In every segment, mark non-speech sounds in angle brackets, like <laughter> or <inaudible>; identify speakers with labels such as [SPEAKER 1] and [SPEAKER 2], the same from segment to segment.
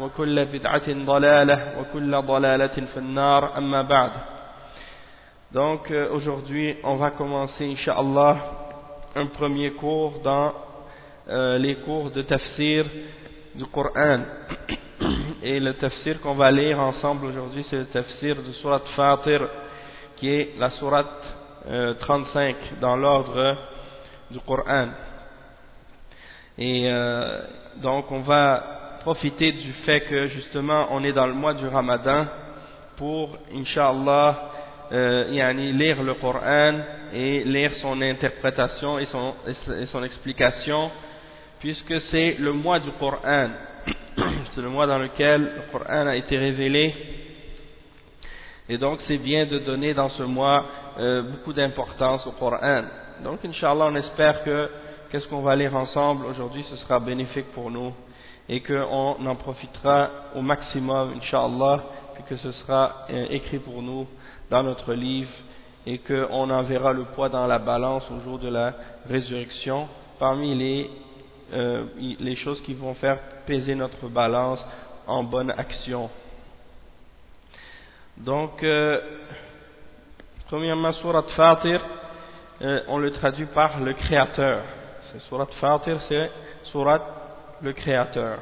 [SPEAKER 1] وكل بدعة ضلالة وكل ضلالة في النار أما بعد Donc euh, aujourd'hui, on va commencer, Inch'Allah, un premier cours dans euh, les cours de tafsir du Coran. <coughs> Et le tafsir qu'on va lire ensemble aujourd'hui, c'est le tafsir de Surat Fatir, qui est la Surat euh, 35 dans l'ordre du Coran. Et euh, donc on va profiter du fait que justement on est dans le mois du Ramadan pour, Inch'Allah, euh, yani, lire le Coran et lire son interprétation et son, et son explication, puisque c'est le mois du Coran, <coughs> c'est le mois dans lequel le Coran a été révélé, et donc c'est bien de donner dans ce mois euh, beaucoup d'importance au Coran. Donc, Inch'Allah, on espère que qu'est-ce qu'on va lire ensemble aujourd'hui, ce sera bénéfique pour nous et qu'on en profitera au maximum, Inch'Allah, puis que ce sera euh, écrit pour nous dans notre livre et qu'on en verra le poids dans la balance au jour de la résurrection parmi les, euh, les choses qui vont faire peser notre balance en bonne action. Donc, euh, premièrement, Surat Fatir, euh, on le traduit par le Créateur. Surat Fatir, c'est Surat le Créateur.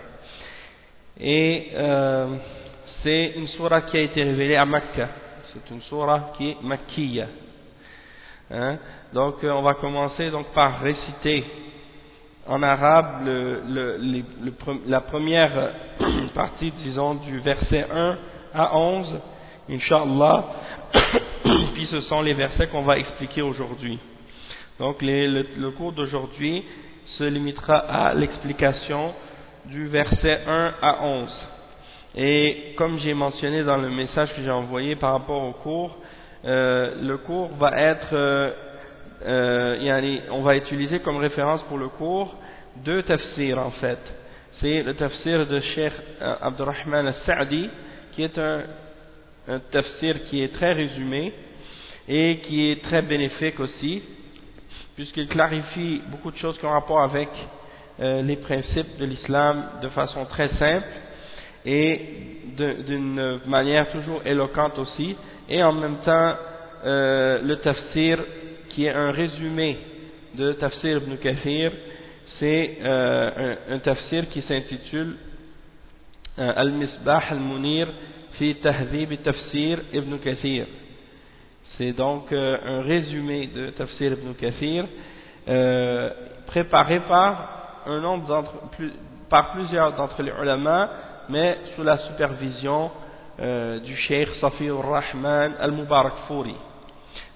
[SPEAKER 1] Et euh, c'est une Surat qui a été révélée à Mecca. C'est une Surat qui est Makkiya. Hein? Donc, on va commencer donc par réciter en arabe la première <clears throat> partie, disons, du verset 1 à 11, Inch'Allah, <clears throat> puis ce sont les versets qu'on va expliquer aujourd'hui. Donc le, cours d'aujourd'hui se limitera à l'explication du verset 1 à 11. Et comme j'ai mentionné dans le message que j'ai envoyé par rapport au cours, euh, le cours va être, euh, euh, on va utiliser comme référence pour le cours deux tafsirs en fait. C'est le tafsir de Cheikh Abdurrahman al-Sa'di, qui est un, un tafsir qui est très résumé et qui est très bénéfique aussi, puisqu'il clarifie beaucoup de choses qui ont rapport avec euh, les principes de l'islam de façon très simple et d'une manière toujours éloquente aussi, et en même temps euh, le tafsir qui est un résumé de tafsir ibn Kathir, c'est euh, un, tafsir qui s'intitule Al-Misbah al-Munir fi Tahdhib tafsir ibn Kathir. C'est donc euh, un résumé de Tafsir ibn Kathir euh, préparé par plusieurs d'entre les ulama, mais sous la supervision euh, du Cheikh Safiur Rahman al-Mubarak Fouri.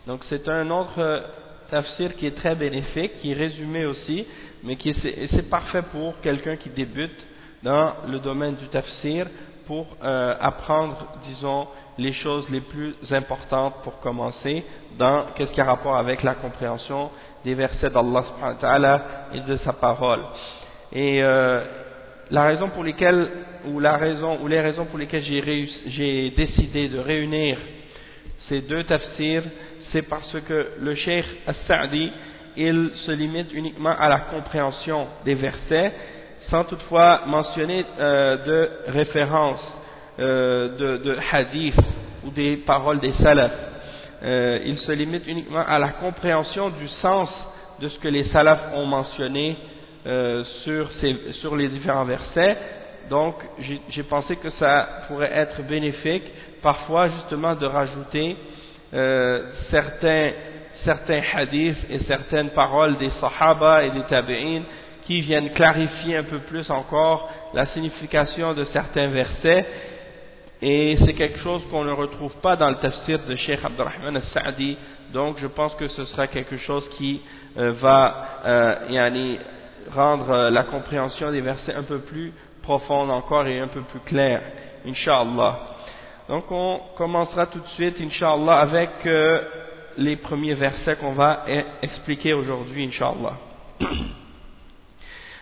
[SPEAKER 1] Donc c'est un autre tafsir qui est très bénéfique, qui est résumé aussi, mais qui c'est parfait pour quelqu'un qui débute dans le domaine du tafsir pour euh, apprendre, disons, les choses les plus importantes pour commencer dans qu'est-ce qui a rapport avec la compréhension des versets d'Allah subhanahu wa ta'ala et de sa parole. Et euh, la raison pour lesquelles, ou les raisons pour lesquelles j'ai décidé de réunir ces deux tafsirs, c'est parce que le cheikh As-Sa'di, il se limite uniquement à la compréhension des versets, sans toutefois mentionner euh, de références euh, de, de hadith ou des paroles des salafs. Euh, il se limite uniquement à la compréhension du sens de ce que les salafs ont mentionné sur, ces, sur les différents versets. Donc, j'ai pensé que ça pourrait être bénéfique, parfois justement, de rajouter certains certains hadiths et certaines paroles des sahaba et des tabi'in qui viennent clarifier un peu plus encore la signification de certains versets et c'est quelque chose qu'on ne retrouve pas dans le tafsir de Sheikh Abdurrahman al-Sa'di donc je pense que ce sera quelque chose qui euh, va euh, rendre euh, la compréhension des versets un peu plus profonde encore et un peu plus claire Inch'Allah donc on commencera tout de suite Inch'Allah avec euh, les premiers versets qu'on va e- expliquer aujourd'hui, Inch'Allah.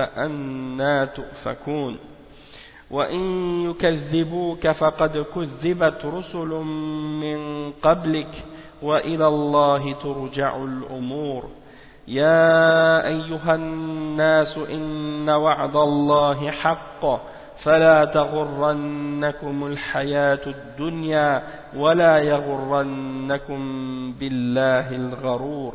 [SPEAKER 1] فأنا تؤفكون. وإن يكذبوك فقد كذبت رسل من قبلك وإلى الله ترجع الأمور. يا أيها الناس إن وعد الله حق فلا تغرنكم الحياة الدنيا ولا يغرنكم بالله الغرور.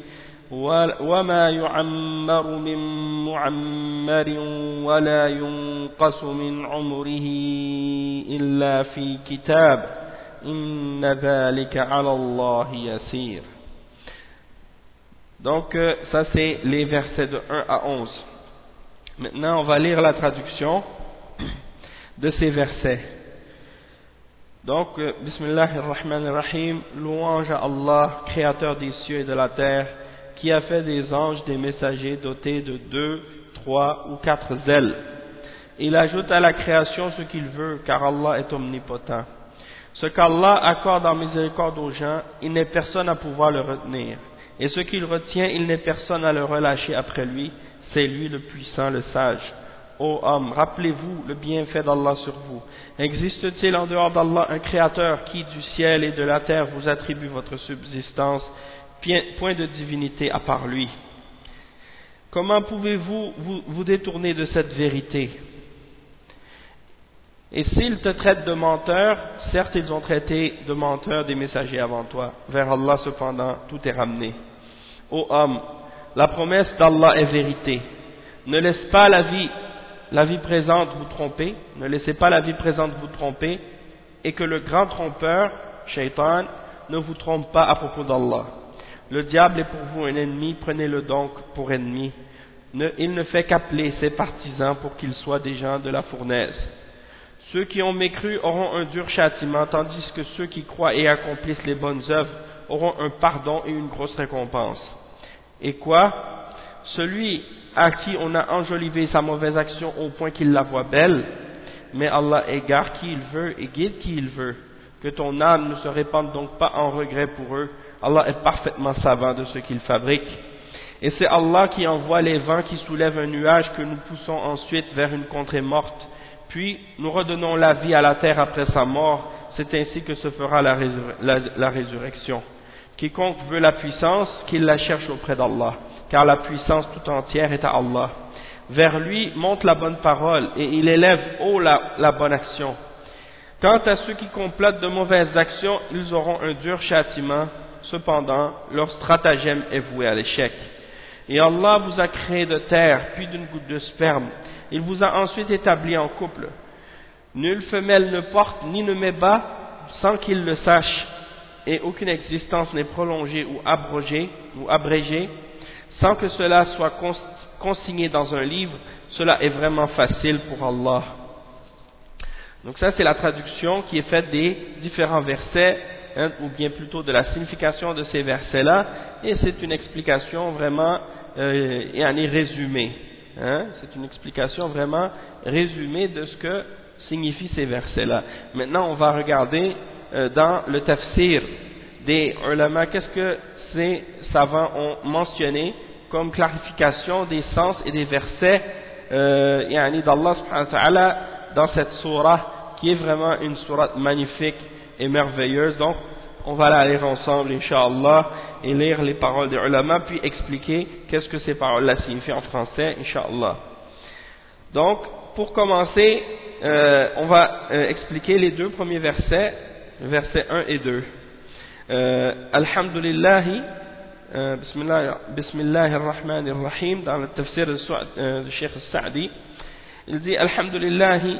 [SPEAKER 1] وما يعمر من معمر ولا ينقص من عمره إلا في كتاب إن ذلك على الله يسير Donc euh, ça c'est les versets de 1 à 11. Maintenant on va lire la traduction de ces versets. Donc, euh, Bismillah ar-Rahman ar-Rahim, louange à Allah, créateur des cieux et de la terre, qui a fait des anges des messagers dotés de deux, trois ou quatre ailes. Il ajoute à la création ce qu'il veut, car Allah est omnipotent. Ce qu'Allah accorde en miséricorde aux gens, il n'est personne à pouvoir le retenir. Et ce qu'il retient, il n'est personne à le relâcher après lui, c'est lui le puissant, le sage. ô homme, rappelez-vous le bienfait d'Allah sur vous. Existe-t-il en dehors d'Allah un créateur qui du ciel et de la terre vous attribue votre subsistance, point de divinité à part lui Comment pouvez-vous vous, détourner de cette vérité? Et s'ils te traitent de menteur, certes ils ont traité de menteur des messagers avant toi. Vers Allah cependant, tout est ramené. Ô homme, la promesse d'Allah est vérité. Ne laisse pas la vie, la vie présente vous tromper, ne laissez pas la vie présente vous tromper, et que le grand trompeur, Shaitan, ne vous trompe pas à propos d'Allah. Le diable est pour vous un ennemi, prenez-le donc pour ennemi. il ne fait qu'appeler ses partisans pour qu'ils soient des gens de la fournaise. Ceux qui ont mécru auront un dur châtiment, tandis que ceux qui croient et accomplissent les bonnes œuvres auront un pardon et une grosse récompense. Et quoi? Celui à qui on a enjolivé sa mauvaise action au point qu'il la voit belle, mais Allah égare qui il veut et guide qui il veut. Que ton âme ne se répande donc pas en regret pour eux. Allah est parfaitement savant de ce qu'il fabrique. Et c'est Allah qui envoie les vents qui soulèvent un nuage que nous poussons ensuite vers une contrée morte puis nous redonnons la vie à la terre après sa mort, c'est ainsi que se fera la, résurrection. Quiconque veut la puissance, qu'il la cherche auprès d'Allah, car la puissance tout entière est à Allah. Vers lui monte la bonne parole et il élève haut la, la bonne action. Quant à ceux qui complotent de mauvaises actions, ils auront un dur châtiment, cependant leur stratagème est voué à l'échec. Et Allah vous a créé de terre, puis d'une goutte de sperme, il vous a ensuite établi en couple. Nulle femelle ne porte ni ne met bas sans qu'il le sache, et aucune existence n'est prolongée ou abrogée ou abrégée sans que cela soit consigné dans un livre. Cela est vraiment facile pour Allah. Donc ça c'est la traduction qui est faite des différents versets, hein, ou bien plutôt de la signification de ces versets-là, et c'est une explication vraiment euh, et un résumé. Hein? C'est une explication vraiment résumée de ce que signifient ces versets-là. Maintenant, on va regarder euh, dans le tafsir des ulama, qu'est-ce que ces savants ont mentionné comme clarification des sens et des versets euh, d'Allah dans cette surah qui est vraiment une surah magnifique et merveilleuse. Donc, on va aller ensemble, Inch'Allah, et lire les paroles des ulama, puis expliquer qu'est-ce que ces paroles-là signifient en français, Inch'Allah. Donc, pour commencer, euh, on va euh, expliquer les deux premiers versets, versets 1 et 2. Euh, Alhamdulillahi, euh, Bismillah ar-Rahman ar-Rahim, dans le tafsir du Cheikh Sa'di, il dit Alhamdulillahi,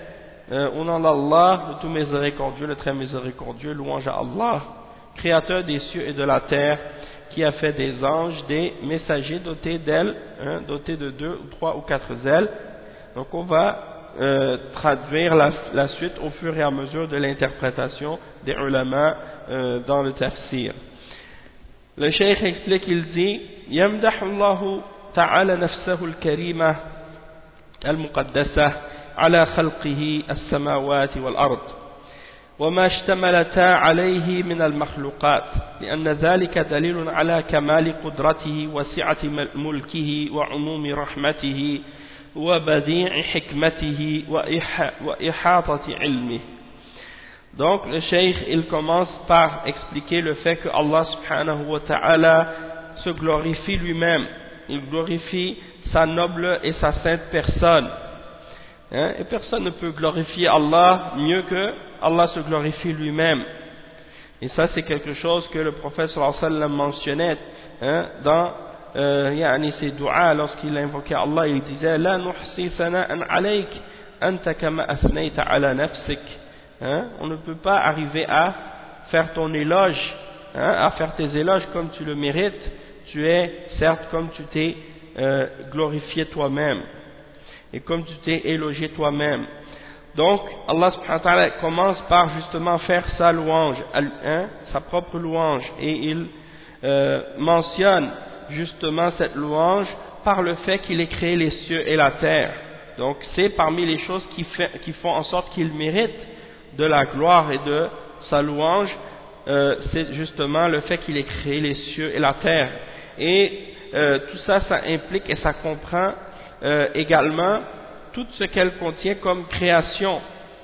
[SPEAKER 1] Euh, au nom d'Allah, le tout miséricordieux, le très miséricordieux, louange à Allah. créateur des cieux et de la terre, qui a fait des anges, des messagers dotés d'ailes, hein, dotés de deux ou trois ou quatre ailes. Donc on va euh, traduire la, suite au fur et à mesure de l'interprétation des ulama euh, dans le tafsir. Le cheikh explique, il dit يمدح الله تعالى نفسه الكريمة المقدسة على خلقه السماوات والأرض وما اشتملتا عليه من المخلوقات لأن ذلك دليل على كمال قدرته وسعة ملكه وعموم رحمته وبديع حكمته وإحاطة علمه Donc le cheikh il commence par expliquer le fait que Allah subhanahu wa ta'ala se glorifie lui-même, il glorifie sa noble et sa sainte personne. Hein? Et personne ne peut glorifier Allah mieux que Allah se glorifie lui-même. Et ça, c'est quelque chose que le prophète sallallahu alayhi wa sallam mentionnait hein, dans euh, ses du'a lorsqu'il invoquait Allah. Il disait La nuhsi sana'an alayk anta kama asnayta ala nafsik. Hein, on ne peut pas arriver à faire ton éloge, hein, à faire tes éloges comme tu le mérites. Tu es, certes, comme tu t'es euh, glorifié toi-même et comme tu t'es élogé toi-même. Donc, Allah subhanahu wa ta'ala commence par justement faire sa louange, hein, sa propre louange, et il euh, mentionne justement cette louange par le fait qu'il ait créé les cieux et la terre. Donc, c'est parmi les choses qui, qui font en sorte qu'il mérite de la gloire et de sa louange, euh, c'est justement le fait qu'il ait créé les cieux et la terre. Et euh, tout ça, ça implique et ça comprend également tout ce qu'elle contient comme création,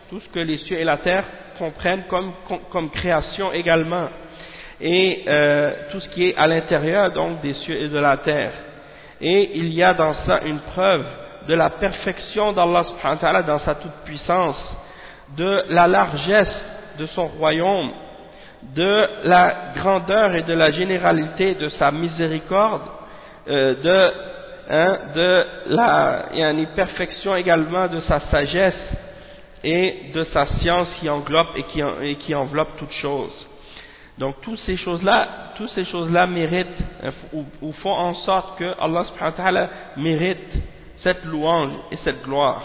[SPEAKER 1] tout ce que les cieux et la terre comprennent comme, comme, création également, et euh, tout ce qui est à l'intérieur donc des cieux et de la terre. Et il y a dans ça une preuve de la perfection d'Allah subhanahu wa ta'ala dans sa toute-puissance, de la largesse de son royaume, de la grandeur et de la généralité de sa miséricorde, euh, de hein, de la une perfection également de sa sagesse et de sa science qui englobe et qui, et qui enveloppe toutes choses. Donc toutes ces choses-là, toutes ces choses-là méritent hein, ou, font en sorte que Allah subhanahu wa ta'ala mérite cette louange et cette gloire.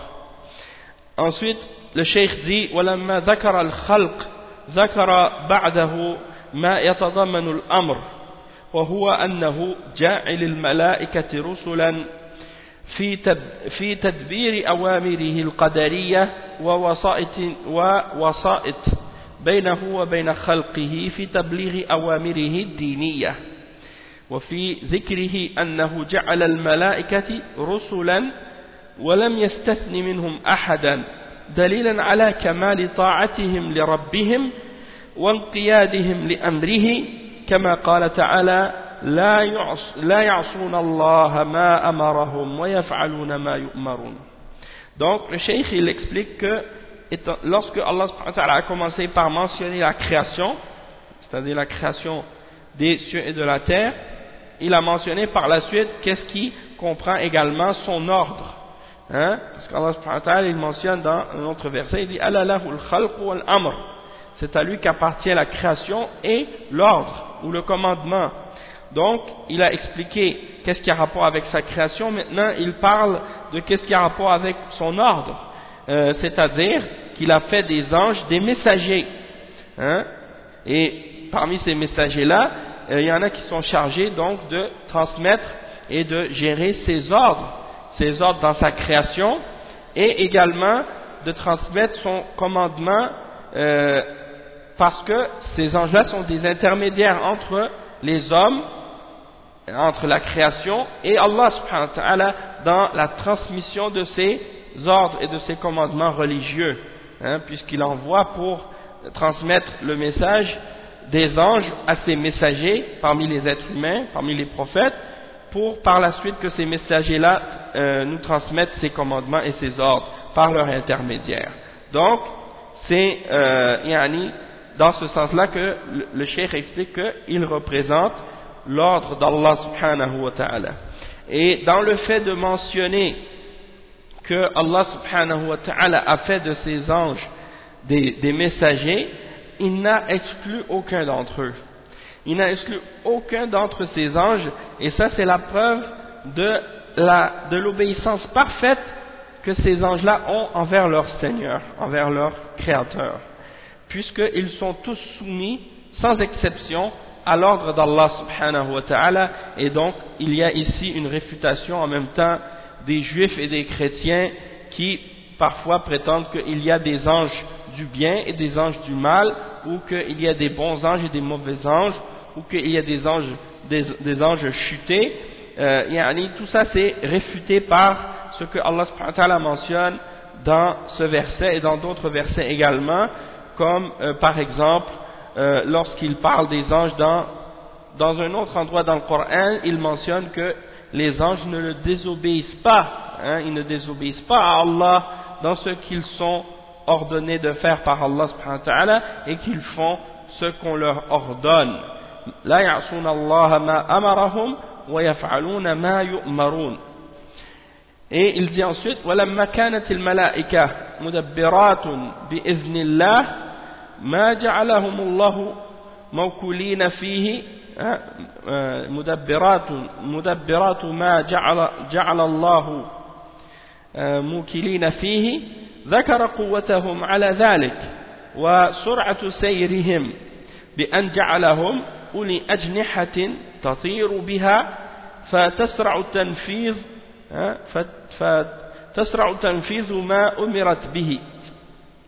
[SPEAKER 1] Ensuite, le cheikh dit ولما ذكر الخلق ذكر بعده ما يتضمن الأمر وهو أنه جاعل الملائكة رسلا في, في تدبير أوامره القدرية ووسائط, ووسائط بينه وبين خلقه في تبليغ أوامره الدينية. وفي ذكره أنه جعل الملائكة رسلا ولم يستثن منهم أحدا دليلا على كمال طاعتهم لربهم وانقيادهم لأمره كما قال تعالى لا, يعص لا يعصون الله ما أمرهم ويفعلون ما يؤمرون Donc le cheikh il explique que lorsque Allah a commencé par mentionner la création, c'est-à-dire la création des cieux et de la terre, il a mentionné par la suite qu'est-ce qui comprend également son ordre. Hein? Parce qu'Allah il mentionne dans un autre verset, il dit « amr C'est à lui qu'appartient la création et l'ordre ou le commandement. Donc, il a expliqué qu'est-ce qui a rapport avec sa création. Maintenant, il parle de qu'est-ce qui a rapport avec son ordre. Euh, c'est-à-dire qu'il a fait des anges des messagers. Hein? Et parmi ces messagers-là, euh, il y en a qui sont chargés donc de transmettre et de gérer ses ordres, ses ordres dans sa création, et également de transmettre son commandement euh, parce que ces anges-là sont des intermédiaires entre les hommes, entre la création et Allah subhanahu wa ta'ala dans la transmission de ses ordres et de ses commandements religieux, hein, puisqu'il envoie pour transmettre le message des anges à ses messagers parmi les êtres humains, parmi les prophètes, pour par la suite que ces messagers-là euh, nous transmettent ses commandements et ses ordres par leur intermédiaire. Donc, c'est euh, yani, dans ce sens-là que le, cheikh explique qu'il représente l'ordre d'Allah subhanahu wa ta'ala. Et dans le fait de mentionner que Allah subhanahu wa ta'ala a fait de ses anges des, messagers, il n'a exclu aucun d'entre eux. Il n'a exclu aucun d'entre ces anges, et ça c'est la preuve de l'obéissance parfaite que ces anges-là ont envers leur Seigneur, envers leur Créateur puisqu'ils sont tous soumis, sans exception, à l'ordre d'Allah subhanahu wa ta'ala, et donc il y a ici une réfutation en même temps des juifs et des chrétiens qui parfois prétendent qu'il y a des anges du bien et des anges du mal, ou qu'il y a des bons anges et des mauvais anges, ou qu'il y a des anges, des, anges chutés, euh, tout ça c'est réfuté par ce que Allah subhanahu wa ta'ala mentionne dans ce verset et dans d'autres versets également, comme euh, par exemple euh, lorsqu'il parle des anges dans, dans un autre endroit dans le Coran, il mentionne que les anges ne le désobéissent pas, hein, ils ne désobéissent pas à Allah dans ce qu'ils sont ordonnés de faire par Allah et qu'ils font ce qu'on leur ordonne. Allah ma amarahum wa yaf'aluna ma yu'marun. Et il dit ensuite ولما كانت الملائكة مدبرات بإذن الله ما جعلهم الله موكولين فيه مدبرات مدبرات ما جعل جعل الله موكلين فيه ذكر قوتهم على ذلك وسرعة سيرهم بأن جعلهم أولي أجنحة تطير بها فتسرع التنفيذ فتسرع تنفيذ ما أمرت به.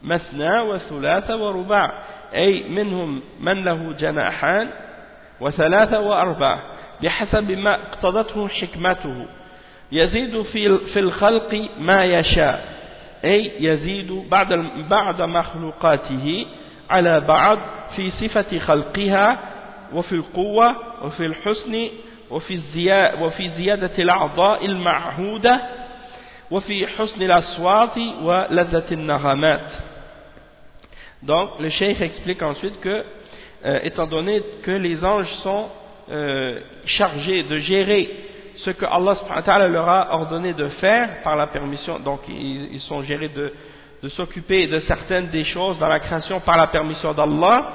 [SPEAKER 1] مثنى وثلاثة ورباع أي منهم من له جناحان وثلاثة وأربع بحسب ما اقتضته حكمته. يزيد في في الخلق ما يشاء أي يزيد بعد بعد مخلوقاته على بعض في صفة خلقها وفي القوة وفي الحسن وفي الزيادة, وفي زيادة الأعضاء المعهودة وفي حسن الأصوات ولذة النغمات Donc, le cheikh explique ensuite que, euh, étant donné que les anges sont euh, chargés de gérer ce que Allah leur a ordonné de faire par la permission, donc ils, ils sont gérés de, de s'occuper de certaines des choses dans la création par la permission d'Allah,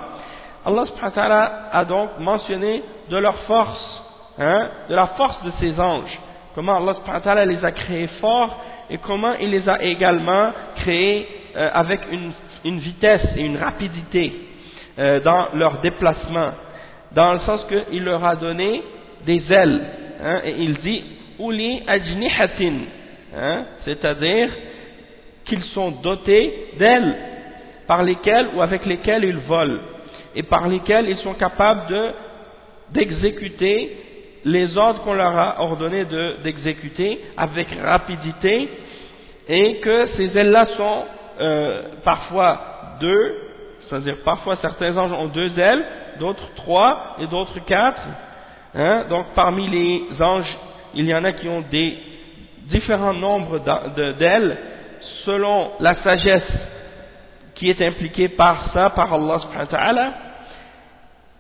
[SPEAKER 1] Allah a donc mentionné de leur force, hein, de la force de ces anges, comment Allah les a créés forts et comment il les a également créés euh, avec une, une, vitesse et une rapidité euh, dans leur déplacement, dans le sens qu'il leur a donné des ailes, hein, et il dit uli ajnihatin, hein, c'est-à-dire qu'ils sont dotés d'ailes par lesquelles ou avec lesquelles ils volent et par lesquelles ils sont capables d'exécuter les ordres qu'on leur a ordonné d'exécuter avec rapidité et que ces ailes-là sont euh, parfois deux, c'est-à-dire parfois certains anges ont deux ailes, d'autres trois et d'autres quatre. Hein. Donc parmi les anges, il y en a qui ont des différents nombres d'ailes selon la sagesse qui est impliquée par ça, par Allah subhanahu wa ta'ala,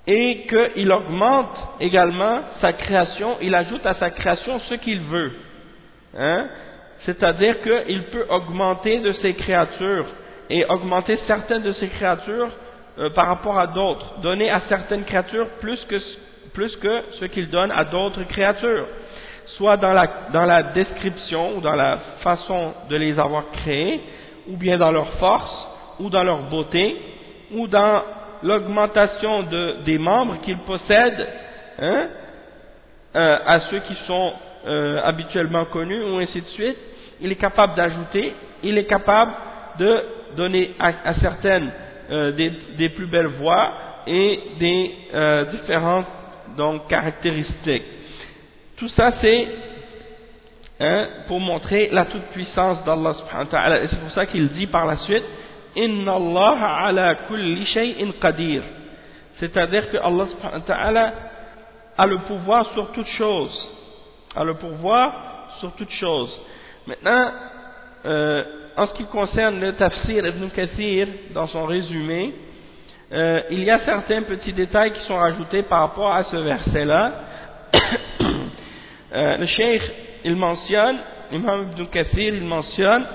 [SPEAKER 1] et qu'il augmente également sa création, il ajoute à sa création ce qu'il veut. Hein? C'est-à-dire qu'il peut augmenter de ses créatures et augmenter certaines de ses créatures euh, par rapport à d'autres, donner à certaines créatures plus que, ce qu'il donne à d'autres créatures soit dans la, description ou dans la façon de les avoir créés, ou bien dans leur force, ou dans leur beauté, ou dans l'augmentation de, des membres qu'ils possèdent hein, euh, à ceux qui sont euh, habituellement connus, ou ainsi de suite, il est capable d'ajouter, il est capable de donner à, certaines euh, des, plus belles voix et des différentes caractéristiques. Tout ça, c'est hein, pour montrer la toute-puissance d'Allah c'est pour ça qu'il dit par la suite Inna Allah ala kulli shay'in qadir. C'est-à-dire que Allah ta'ala a le pouvoir sur toute chose. A le pouvoir sur toute chose. Maintenant, euh, en ce qui concerne le tafsir Ibn Kathir, dans son résumé, euh, il y a certains petits détails qui sont rajoutés par rapport à ce verset-là. <coughs> Euh, le cheikh, il mentionne, l'imam Ibn Kathir, il mentionne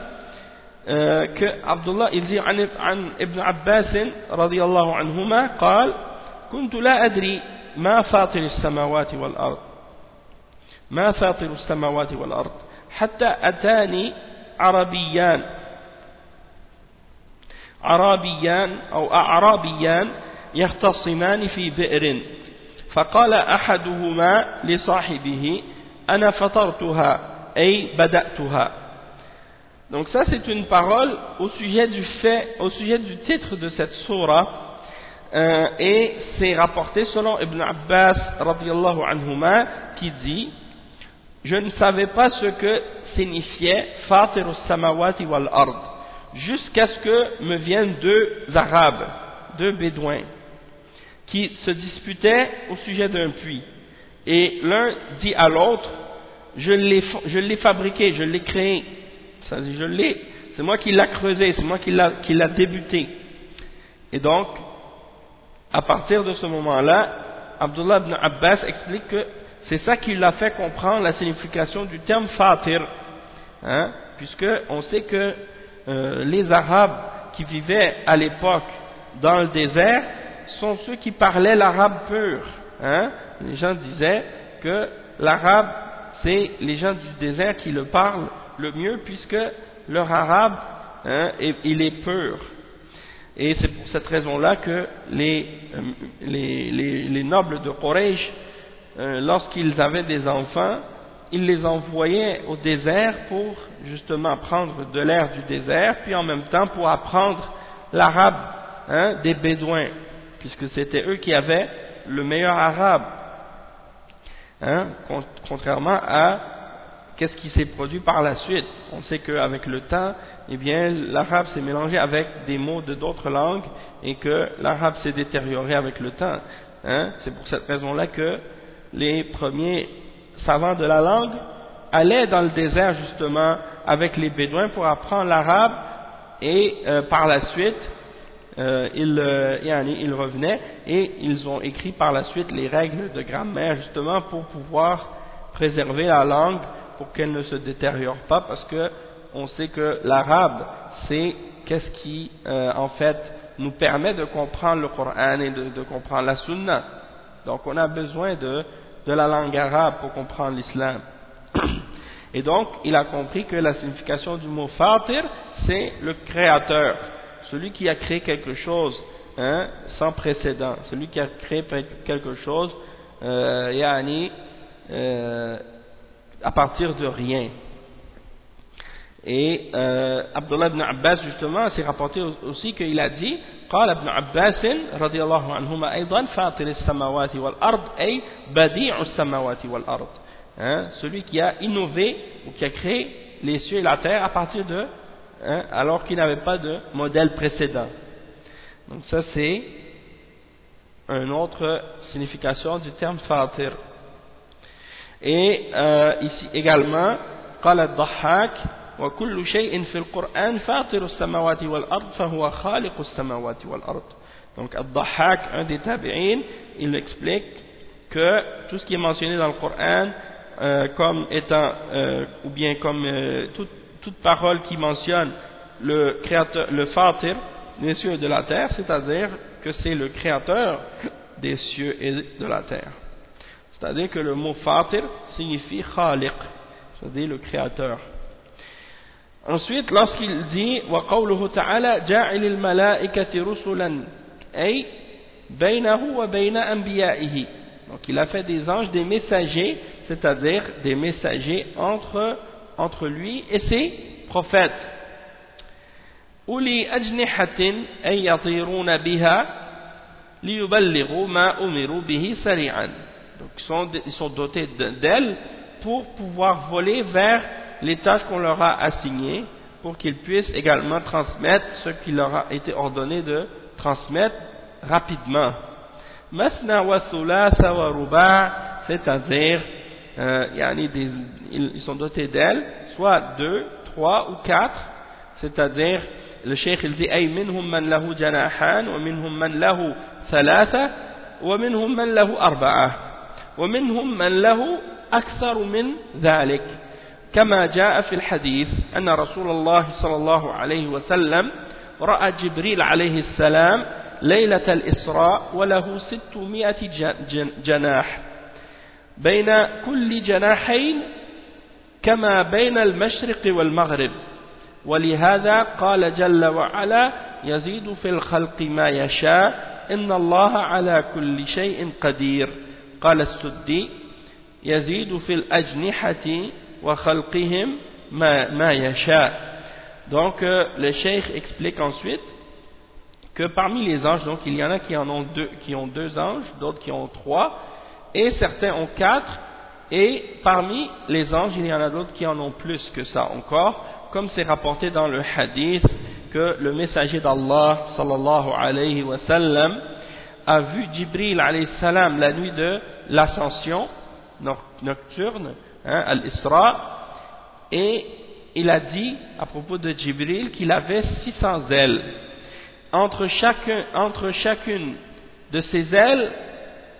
[SPEAKER 1] que Abdullah, il dit عن, عن ابن عباس رضي الله عنهما قال كنت لا أدري ما فاطر السماوات والأرض ما فاطر السماوات والأرض حتى أتاني عربيان عربيان أو أعرابيان يختصمان في بئر فقال أحدهما لصاحبه ana fatartuha ay bada'tuha. Donc ça c'est une parole au sujet du fait, au sujet du titre de cette surah euh, et c'est rapporté selon Ibn Abbas radiallahu anhuma qui dit je ne savais pas ce que signifiait Fatir samawati wal ard jusqu'à ce que me viennent deux arabes, deux bédouins qui se disputaient au sujet d'un puits. Et l'un dit à l'autre, je l'ai fabriqué, je l'ai créé, je l'ai, c'est moi qui l'ai creusé, c'est moi qui l'a débuté. Et donc, à partir de ce moment-là, Abdullah ibn Abbas explique que c'est ça qui l'a fait comprendre la signification du terme fatir, hein, puisque on sait que euh, les Arabes qui vivaient à l'époque dans le désert sont ceux qui parlaient l'arabe pur, hein, les gens disaient que l'arabe, c'est les gens du désert qui le parlent le mieux, puisque leur arabe hein, il est pur. Et c'est pour cette raison-là que les, euh, les, les, nobles de Quraysh, euh, lorsqu'ils avaient des enfants, ils les envoyaient au désert pour justement prendre de l'air du désert, puis en même temps pour apprendre l'arabe hein, des Bédouins, puisque c'était eux qui avaient le meilleur arabe, hein, contrairement à qu'est-ce qui s'est produit par la suite? On sait qu'avec le temps, eh bien, l'arabe s'est mélangé avec des mots de d'autres langues et que l'arabe s'est détérioré avec le temps. Hein? C'est pour cette raison-là que les premiers savants de la langue allaient dans le désert justement avec les Bédouins pour apprendre l'arabe et euh, par la suite euh, ils, euh, ils revenaient et ils ont écrit par la suite les règles de grammaire justement pour pouvoir préserver la langue pour qu'elle ne se détériore pas parce que on sait que l'arabe c'est qu'est-ce qui euh, en fait nous permet de comprendre le Coran et de, comprendre la Sunna donc on a besoin de de la langue arabe pour comprendre l'islam. Et donc, il a compris que la signification du mot fatir, c'est le créateur, celui qui a créé quelque chose hein, sans précédent, celui qui a créé quelque chose, euh, yani, euh, à partir de rien. Et euh, Abdullah ibn Abbas justement s'est rapporté aussi qu'il a dit قال ابن عباس رضي الله عنهما أيضا فاطر السماوات والأرض أي بديع السماوات والأرض hein, celui qui a innové ou qui a créé les cieux et la terre à partir de hein, alors qu'il n'avait pas de modèle précédent donc ça c'est une autre signification du terme fatir et euh, ici également قال الضحاك وكل شيء في القرآن فاطر السماوات والأرض فهو خالق السماوات والأرض donc Al-Dahhak, un des tabi'in, il explique que tout ce qui est mentionné dans le Coran euh, comme étant, euh, ou bien comme euh, toute, toute parole qui mentionne le créateur, le fatir des cieux et de la terre, c'est-à-dire que c'est le créateur des cieux et de la terre. C'est-à-dire que le mot fatir signifie khaliq, c'est-à-dire le créateur. Ensuite, lorsqu'il dit وقوله تعالى جاعل الملائكة رسلا أي بينه وبين أنبيائه donc il a fait des anges des messagers c'est-à-dire des messagers entre, entre lui et ses prophètes أولي أجنحة أي يطيرون بها ليبلغوا ما أمروا به سريعا donc ils sont, ils sont dotés d'ailes pour pouvoir voler vers les tâches qu'on leur a assignées pour qu'ils puissent également transmettre ce qui leur a été ordonné de transmettre rapidement. Masna wa thulatha wa ruba' c'est-à-dire euh, ils sont dotés d'elles, soit deux, trois ou quatre, c'est-à-dire le cheikh il dit أي منهم من له جناحان ومنهم من له ثلاثة ومنهم من له أربعة ومنهم من له أكثر من ذلك. كما جاء في الحديث أن رسول الله صلى الله عليه وسلم رأى جبريل عليه السلام ليلة الإسراء وله ستمائة جناح. بين كل جناحين كما بين المشرق والمغرب. ولهذا قال جل وعلا يزيد في الخلق ما يشاء إن الله على كل شيء قدير. قال السدي يزيد في الأجنحة donc euh, le cheikh explique ensuite que parmi les anges donc il y en a qui en ont deux qui ont deux anges d'autres qui ont trois et certains ont quatre et parmi les anges il y en a d'autres qui en ont plus que ça encore comme c'est rapporté dans le hadith que le messager d'Allah sallallahu alayhi wa sallam a vu Jibril salam la nuit de l'ascension nocturne hein, Al-Isra, et il a dit à propos de Jibril qu'il avait 600 ailes. Entre, chacun, entre chacune de ces ailes,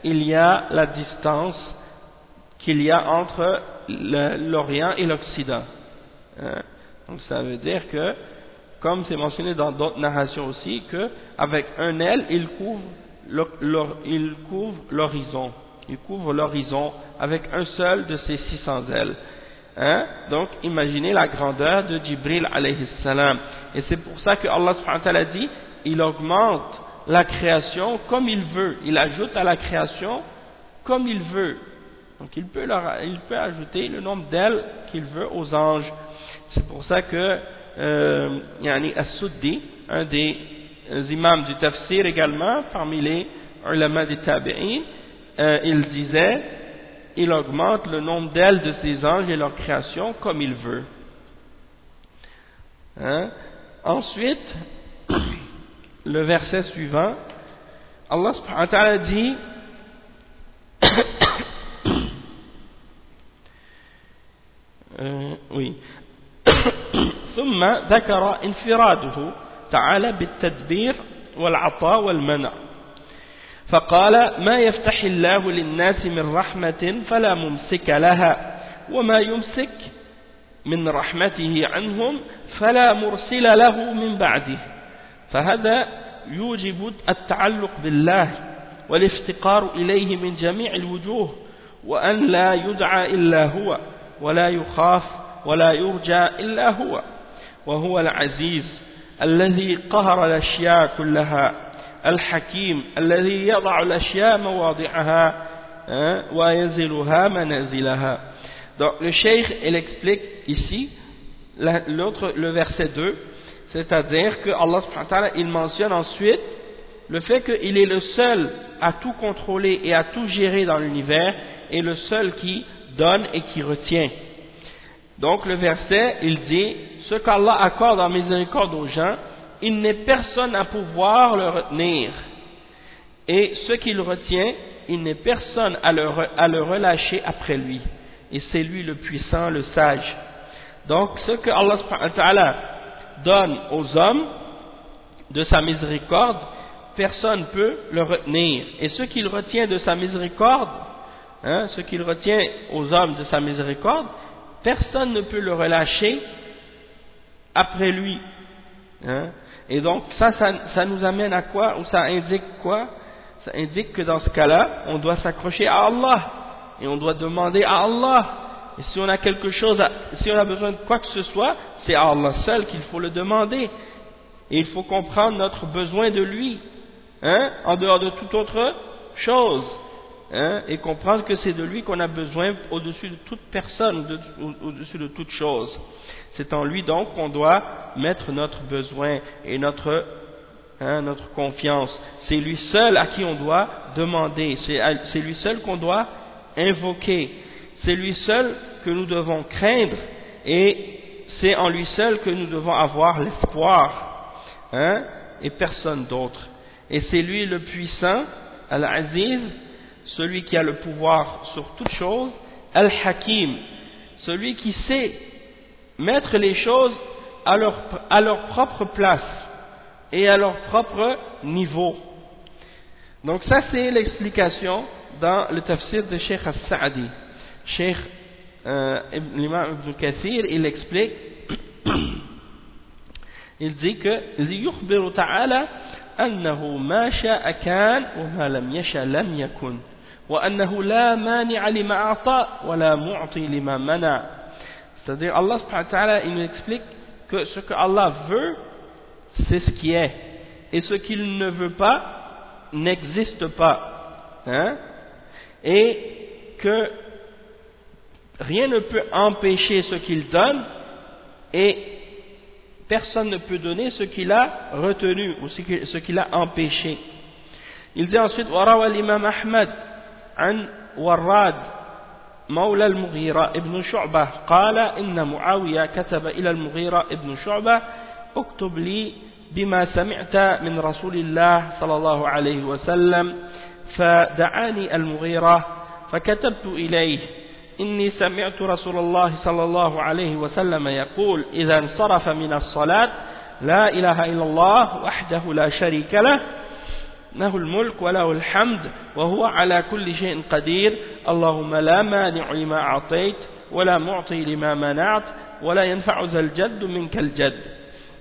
[SPEAKER 1] il y a la distance qu'il y a entre l'Orient et l'Occident. Hein. Donc ça veut dire que, comme c'est mentionné dans d'autres narrations aussi, qu'avec un aile, il couvre l'horizon. Il couvre l'horizon avec un seul de ces 600 ailes. Hein? Donc, imaginez la grandeur de Jibril alayhi salam. Et c'est pour ça que Allah subhanahu wa dit, il augmente la création comme il veut. Il ajoute à la création comme il veut. Donc, il peut, il peut ajouter le nombre d'ailes qu'il veut aux anges. C'est pour ça que, euh, Yani As-Suddi, un des imams du tafsir également, parmi les ulama des tabi'in, euh, il disait, il augmente le nombre d'ailes de ses anges et leur création comme il veut. Hein? Ensuite, <coughs> le verset suivant, Allah subhanahu wa ta'ala dit <coughs> euh, oui ثم ذكر انفراده تعالى بالتدبير والعطاء والمنع. فقال ما يفتح الله للناس من رحمة فلا ممسك لها وما يمسك من رحمته عنهم فلا مرسل له من بعده. فهذا يوجب التعلق بالله والافتقار إليه من جميع الوجوه وأن لا يدعى إلا هو ولا يخاف ولا يرجى إلا هو وهو العزيز. الذي قهر الأشياء كلها الحكيم الذي يضع الأشياء مواضعها وينزلها منازلها Donc le cheikh il explique ici l'autre le verset 2 c'est-à-dire que Allah subhanahu wa ta'ala il mentionne ensuite le fait qu'il est le seul à tout contrôler et à tout gérer dans l'univers et le seul qui donne et qui retient donc le verset, il dit, ce qu'Allah accorde en miséricorde aux gens, il n'est personne à pouvoir le retenir. Et ce qu'il retient, il n'est personne à le, relâcher après lui. Et c'est lui le puissant, le sage. Donc ce que Allah donne aux hommes de sa miséricorde, personne ne peut le retenir. Et ce qu'il retient de sa miséricorde, hein, ce qu'il retient aux hommes de sa miséricorde, personne ne peut le relâcher après lui. Hein. Et donc ça, ça, nous amène à quoi Ou ça indique quoi? Ça indique que dans ce cas-là, on doit s'accrocher à Allah et on doit demander à Allah. Et si on a quelque chose, si on a besoin de quoi que ce soit, c'est à Allah seul qu'il faut le demander. Et il faut comprendre notre besoin de lui, hein, en dehors de toute autre chose. Hein, et comprendre que c'est de lui qu'on a besoin au-dessus de toute personne, au-dessus de toute chose. C'est en lui donc qu'on doit mettre notre besoin et notre, hein, notre confiance. C'est lui seul à qui on doit demander, c'est lui seul qu'on doit invoquer, c'est lui seul que nous devons craindre et c'est en lui seul que nous devons avoir l'espoir hein, et personne d'autre. Et c'est lui le puissant, Al-Aziz, celui qui a le pouvoir sur toute chose, Al-Hakim, celui qui sait mettre les choses à leur, à leur propre place et à leur propre niveau. Donc ça c'est l'explication dans le tafsir de Sheikh As-Sa'di. Sheikh euh, l'imam Ibn Kathir, il explique, <clears throat> il dit que يخبر تعالى أنه ما شاء كان وما لم يشاء لم يكن وأنه لا مانع لما أعطى ولا معطي لما منع c'est-à-dire Allah subhanahu wa ta'ala il nous explique que ce que Allah veut c'est ce qui est et ce qu'il ne veut pas n'existe pas hein? et que rien ne peut empêcher ce qu'il donne et personne ne peut donner ce qu'il a retenu ou ce qu'il a empêché il dit ensuite وروى الإمام أحمد عن وراد مولى المغيرة ابن شعبة. قال إن معاوية كتب إلى المغيرة ابن شعبة اكتب لي بما سمعت من رسول الله صلى الله عليه وسلم. فدعاني المغيرة فكتبت إليه إني سمعت رسول الله صلى الله عليه وسلم يقول إذا انصرف من الصلاة لا إله إلا الله وحده لا شريك له له الملك وله الحمد وهو على كل شيء قدير. اللهم لا مانع لما أعطيت ولا معطي لما منعت ولا ينفع ذا الجد منك الجد.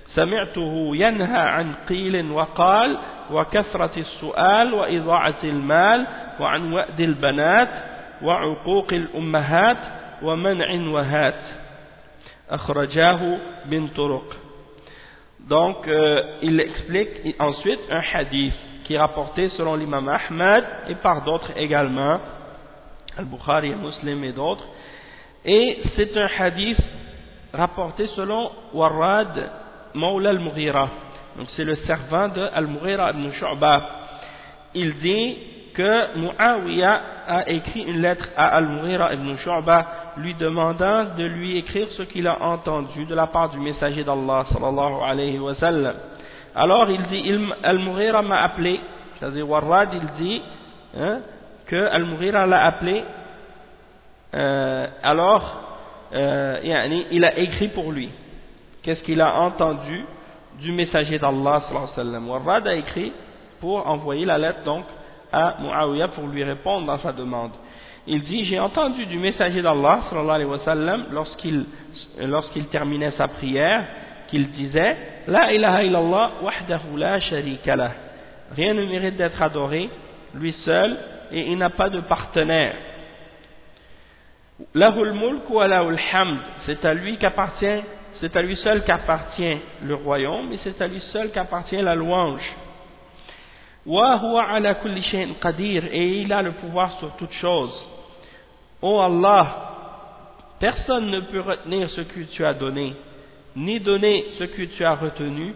[SPEAKER 1] سمعته ينهى عن قيل وقال وكثرة السؤال وإضاعة المال وعن وأد البنات وعقوق الأمهات ومنع وهات. أخرجاه بن طرق. Donc euh, il explique ensuite un hadith. Qui est rapporté selon l'imam Ahmad et par d'autres également Al-Bukhari, Muslim et d'autres. Et c'est un hadith rapporté selon Warad Mawla al-Mughira. Donc c'est le servant de Al-Mughira ibn Shu'ba. Il dit que Muawiyah a écrit une lettre à Al-Mughira ibn Shu'ba lui demandant de lui écrire ce qu'il a entendu de la part du messager d'Allah sallallahu alayhi wa sallam. Alors il dit, Al-Mughira m'a appelé, c'est-à-dire Warrad il dit hein, que Al-Mughira l'a appelé, euh, alors euh, il a écrit pour lui. Qu'est-ce qu'il a entendu du messager d'Allah. Warrad a écrit pour envoyer la lettre donc à Muawiyah pour lui répondre dans sa demande. Il dit, j'ai entendu du messager d'Allah lorsqu'il lorsqu'il terminait sa prière qu'il disait La ilaha illallah wahdahu la sharika lah. Rien ne mérite d'être adoré, lui seul, et il n'a pas de partenaire. Lahul mulk wa lahul hamd. C'est à lui qu'appartient, c'est à lui seul qu'appartient le royaume, et c'est à lui seul qu'appartient la louange et il a le pouvoir sur toutes choses. Oh Allah, personne ne peut retenir ce que tu as donné, ni donner ce que tu as retenu,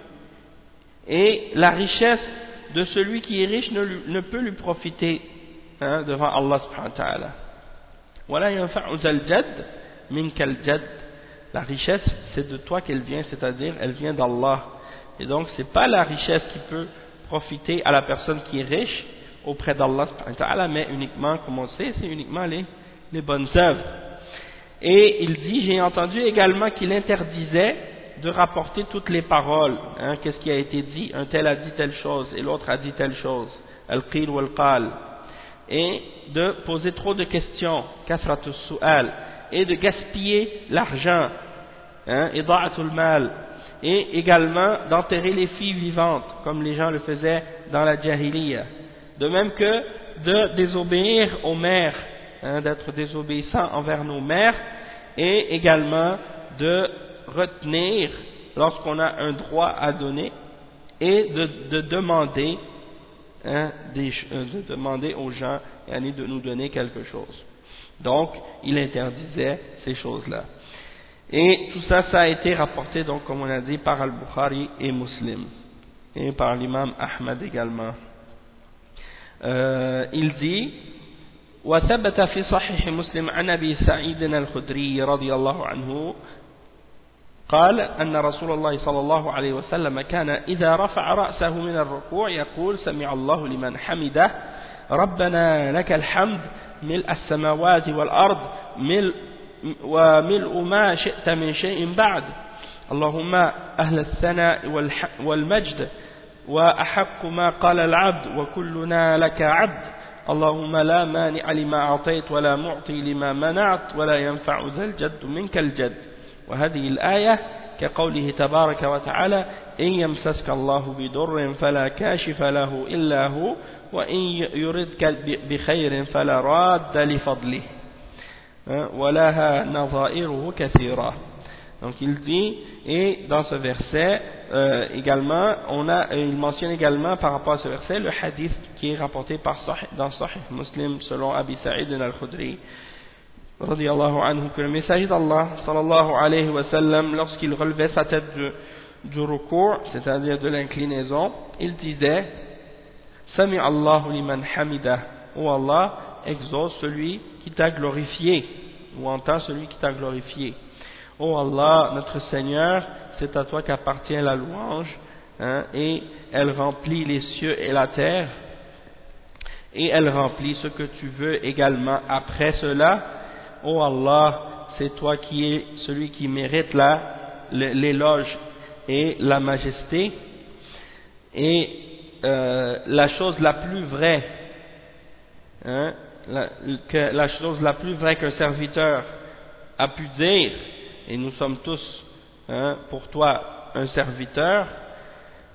[SPEAKER 1] et la richesse de celui qui est riche ne, peut lui profiter hein, devant Allah subhanahu wa ta'ala. La richesse, c'est de toi qu'elle vient, c'est-à-dire elle vient d'Allah. Et donc, c'est pas la richesse qui peut profiter à la personne qui est riche auprès d'Allah, mais uniquement, comme on sait, c'est uniquement les, les bonnes œuvres. Et il dit, j'ai entendu également qu'il interdisait de rapporter toutes les paroles. Hein, Qu'est-ce qui a été dit? Un tel a dit telle chose et l'autre a dit telle chose. Al-qil ou al-qal. Et de poser trop de questions, kasratus su'al. Et de gaspiller l'argent, hein, ida'atul mal et également d'enterrer les filles vivantes, comme les gens le faisaient dans la Jahiliya. De même que de désobéir aux mères, hein, d'être désobéissant envers nos mères, et également de retenir lorsqu'on a un droit à donner, et de, demander, hein, euh, de demander aux gens de nous donner quelque chose. Donc, il interdisait ces choses-là. Et tout ça, ça a été rapporté, donc, comme on a dit, par Al-Bukhari et Muslim, et par l'imam Ahmad également. Euh, il dit, وثبت في صحيح مسلم عن أبي سعيد الخدري رضي الله عنه قال أن رسول الله صلى الله عليه وسلم كان إذا رفع رأسه من الركوع يقول سمع الله لمن حمده ربنا لك الحمد ملء السماوات والأرض ملء وملء ما شئت من شيء بعد اللهم أهل الثناء والمجد وأحق ما قال العبد وكلنا لك عبد. اللهم لا مانع لما أعطيت ولا معطي لما منعت ولا ينفع ذا الجد منك الجد. وهذه الآية كقوله تبارك وتعالى إن يمسسك الله بدر فلا كاشف له إلا هو وإن يردك بخير فلا راد لفضله. Hein, donc il dit, et dans ce verset euh, également, on a, il mentionne également par rapport à ce verset le hadith qui est rapporté par dans Sahih Muslim selon Abi Sa'id al-Khudri anhu que le messager d'Allah sallallahu alayhi wa sallam lorsqu'il relevait sa tête du, du recours, c'est-à-dire de l'inclinaison, il disait Sami Allahu liman hamida, ou Allah exauce celui qui t'a glorifié ou entend celui qui t'a glorifié. Oh Allah, notre Seigneur, c'est à toi qu'appartient la louange, hein, et elle remplit les cieux et la terre, et elle remplit ce que tu veux également après cela. Oh Allah, c'est toi qui es celui qui mérite l'éloge et la majesté, et euh, la chose la plus vraie, hein, que la chose la plus vraie qu'un serviteur a pu dire, et nous sommes tous hein, pour toi un serviteur,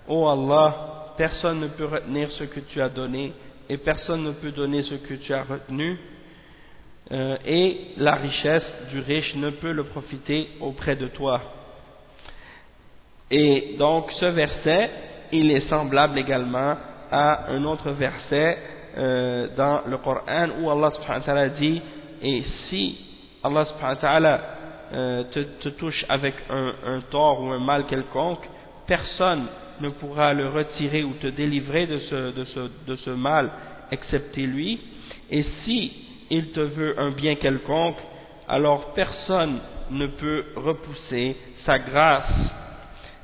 [SPEAKER 1] ô Allah, personne ne peut retenir ce que tu as donné, et personne ne peut donner ce que tu as retenu, euh, et la richesse du riche ne peut le profiter auprès de toi. Et donc ce verset, il est semblable également à un autre verset euh, dans le Coran où Allah subhanahu wa ta'ala dit et si Allah subhanahu wa ta'ala euh, te, touche avec un, tort ou un mal quelconque, personne ne pourra le retirer ou te délivrer de ce, mal excepté lui. Et si il te veut un bien quelconque, alors personne ne peut repousser sa grâce.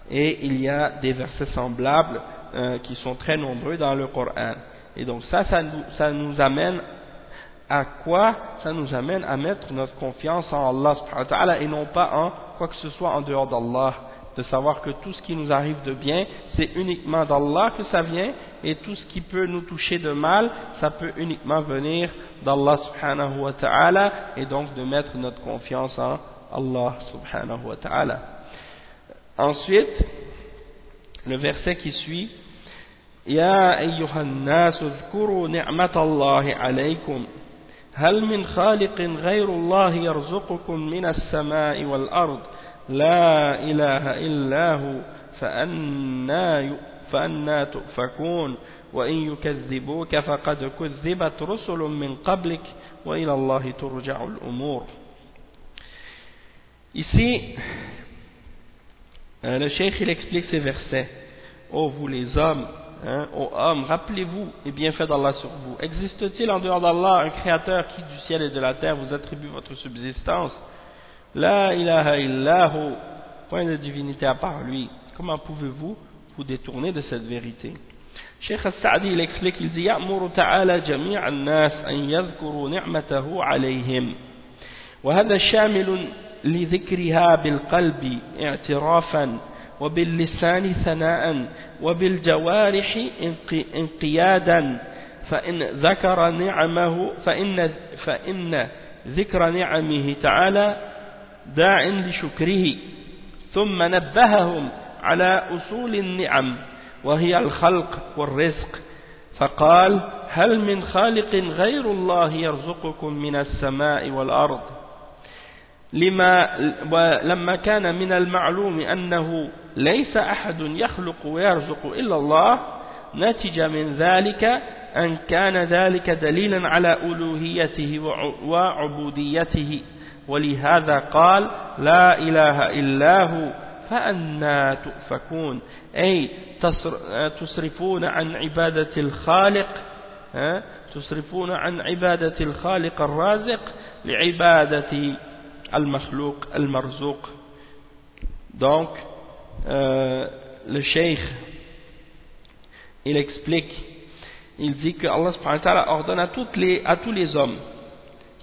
[SPEAKER 1] Et il y a des versets semblables euh, qui sont très nombreux dans le Coran. Et donc ça, ça nous, ça nous amène à quoi Ça nous amène à mettre notre confiance en Allah subhanahu wa ta'ala et non pas en quoi que ce soit en dehors d'Allah. De savoir que tout ce qui nous arrive de bien, c'est uniquement d'Allah que ça vient et tout ce qui peut nous toucher de mal, ça peut uniquement venir d'Allah subhanahu wa ta'ala et donc de mettre notre confiance en Allah subhanahu wa ta'ala. Ensuite, le verset qui suit يا أيها الناس اذكروا نعمة الله عليكم هل من خالق غير الله يرزقكم من السماء والأرض؟ لا إله إلا هو فأنا, فأنا تؤفكون. وإن يكذبوك فقد كذبت رسل من قبلك وإلى الله ترجع الأمور. Ici, le cheikh il explique ces versets. Ô oh, vous les hommes, hein, ô hommes, rappelez-vous les bienfaits d'Allah sur vous. Existe-t-il en dehors d'Allah un créateur qui du ciel et de la terre vous attribue votre subsistance La ilaha illahu, point de divinité à part lui. Comment pouvez-vous vous détourner de cette vérité Cheikh As-Sa'di il explique, il dit يأمر تعالى جميع الناس أن يذكروا نعمته عليهم وهذا شامل لذكرها بالقلب اعترافا وباللسان ثناء وبالجوارح انقيادا فإن ذكر نعمه فإن, فإن ذكر نعمه تعالى داع لشكره ثم نبههم على أصول النعم وهي الخلق والرزق فقال هل من خالق غير الله يرزقكم من السماء والأرض؟ لما ولما كان من المعلوم أنه ليس أحد يخلق ويرزق إلا الله. نتج من ذلك أن كان ذلك دليلا على ألوهيته وعبوديته. ولهذا قال لا إله إلا هو فأنا تؤفكون. أي تصرفون عن عبادة الخالق تصرفون عن عبادة الخالق الرازق لعبادة المخلوق المرزوق. Donc euh, le cheikh il explique il dit que Allah ordonne à, toutes les, à tous les hommes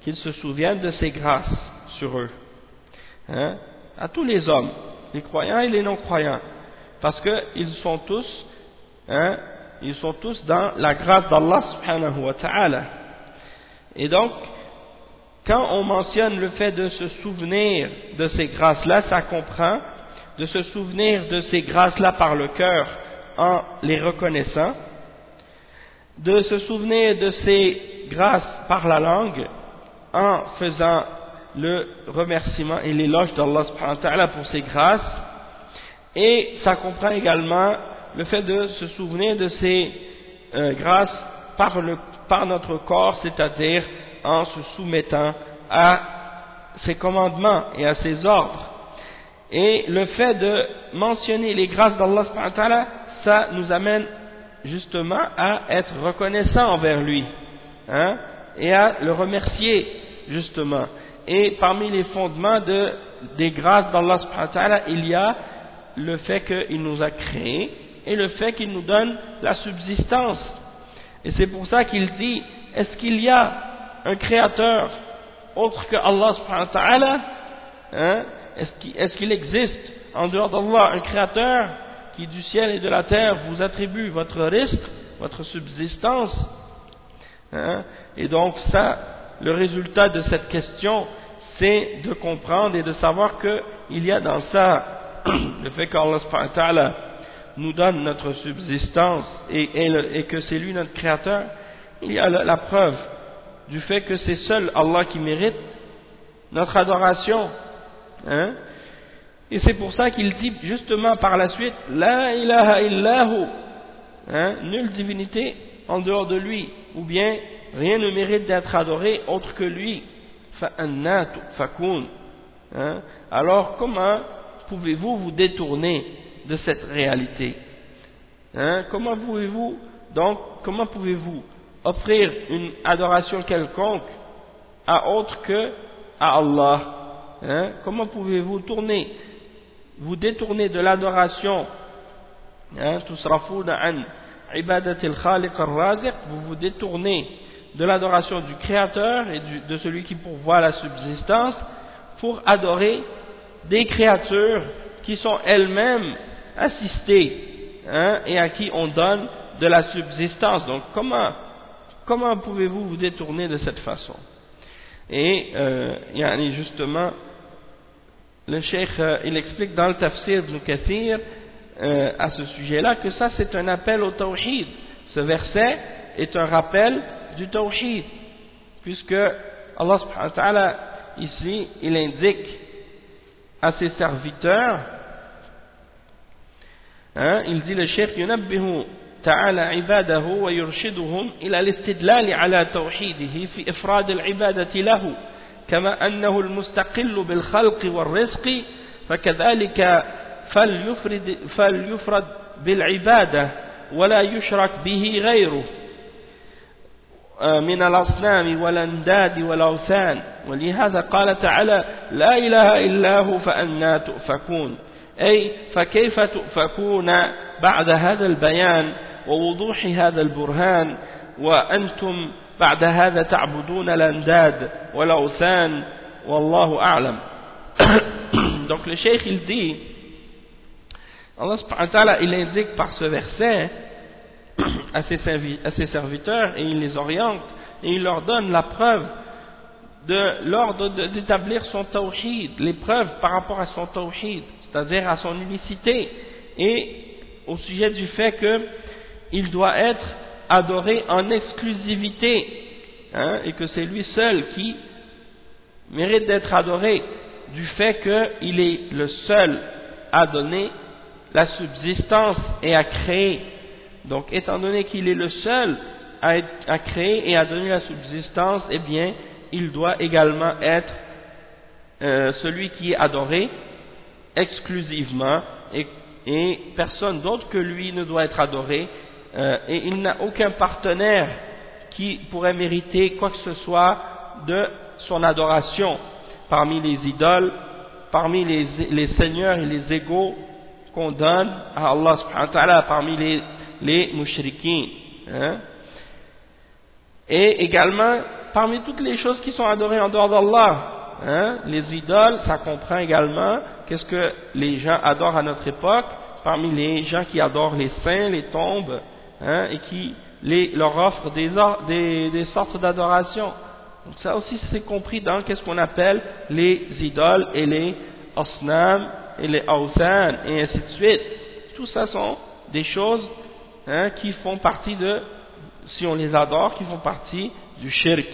[SPEAKER 1] qu'ils se souviennent de ses grâces sur eux hein, à tous les hommes les croyants et les non-croyants parce qu'ils sont tous hein, ils sont tous dans la grâce d'Allah et donc quand on mentionne le fait de se souvenir de ces grâces-là, ça comprend de se souvenir de ces grâces-là par le cœur en les reconnaissant, de se souvenir de ces grâces par la langue en faisant le remerciement et l'éloge d'Allah pour ces grâces, et ça comprend également le fait de se souvenir de ces euh, grâces par, le, par notre corps, c'est-à-dire en se soumettant à ses commandements et à ses ordres. Et le fait de mentionner les grâces d'Allah, ça nous amène justement à être reconnaissant envers lui hein, et à le remercier justement. Et parmi les fondements de, des grâces d'Allah, il y a le fait qu'il nous a créés et le fait qu'il nous donne la subsistance. Et c'est pour ça qu'il dit, est-ce qu'il y a un créateur autre que Allah hein, Est-ce qu'il existe en dehors d'Allah un créateur qui du ciel et de la terre vous attribue votre risque, votre subsistance hein? Et donc ça, le résultat de cette question, c'est de comprendre et de savoir qu'il y a dans ça <clears throat> le fait qu'Allah nous donne notre subsistance et, que c'est lui notre créateur, il y a la preuve du fait que c'est seul Allah qui mérite notre adoration. Hein? Et c'est pour ça qu'il dit justement par la suite La ilaha illahu, hein, nulle divinité en dehors de lui, ou bien rien ne mérite d'être adoré autre que lui. Hein? Alors comment pouvez-vous vous détourner de cette réalité? Hein? Comment pouvez-vous donc comment pouvez-vous offrir une adoration quelconque à autre que à Allah? Hein? Comment pouvez-vous tourner, vous détourner de l'adoration? Hein? vous vous détournez de l'adoration du Créateur et de celui qui pourvoit la subsistance pour adorer des créatures qui sont elles-mêmes assistées hein, et à qui on donne de la subsistance. Donc comment, comment pouvez-vous vous détourner de cette façon? Et euh, justement, le cheikh euh, il explique dans le tafsir de Kathir euh, à ce sujet-là que ça c'est un appel au tawhid. Ce verset est un rappel du tawhid, puisque Allah subhanahu wa ta'ala ici il indique à ses serviteurs hein, il dit le chef ينبه تعالى عباده ويرشدهم إلى الاستدلال على توحيده في إفراد العبادة له كما أنه المستقل بالخلق والرزق فكذلك فليفرد, فليفرد بالعبادة ولا يشرك به غيره من الأصنام والأنداد والأوثان. ولهذا قال تعالى لا إله إلا هو فأنا تؤفكون. أي فكيف تؤفكون بعد هذا البيان ووضوح هذا البرهان وأنتم بعد هذا تعبدون الأنداد والأوثان والله أعلم <coughs> donc le cheikh il dit Allah subhanahu wa ta'ala il indique par ce verset <coughs> à ses, serviteurs et il les oriente et il leur donne la preuve de l'ordre d'établir son tawhid, les preuves par rapport à son tawhid, c'est-à-dire à son unicité et au sujet du fait qu'il doit être adoré en exclusivité hein, et que c'est lui seul qui mérite d'être adoré du fait qu'il est le seul à donner la subsistance et à créer. Donc, étant donné qu'il est le seul à, créer et à donner la subsistance, eh bien, il doit également être euh, celui qui est adoré exclusivement et, personne d'autre que lui ne doit être adoré euh, et il n'a aucun partenaire qui pourrait mériter quoi que ce soit de son adoration parmi les idoles, parmi les, les seigneurs et les égaux qu'on donne à Allah subhanahu wa ta'ala, parmi les les mouchriquins. Hein. Et également, parmi toutes les choses qui sont adorées en dehors d'Allah, hein, les idoles, ça comprend également qu'est-ce que les gens adorent à notre époque, parmi les gens qui adorent les saints, les tombes, hein, et qui leur des, des sortes d'adoration. Donc ça aussi c'est compris dans qu'est-ce qu'on appelle les idoles et les osnam et les awthan et ainsi de suite. Tout ça sont des choses hein, qui font partie de, si on les adore, qui font partie du shirk.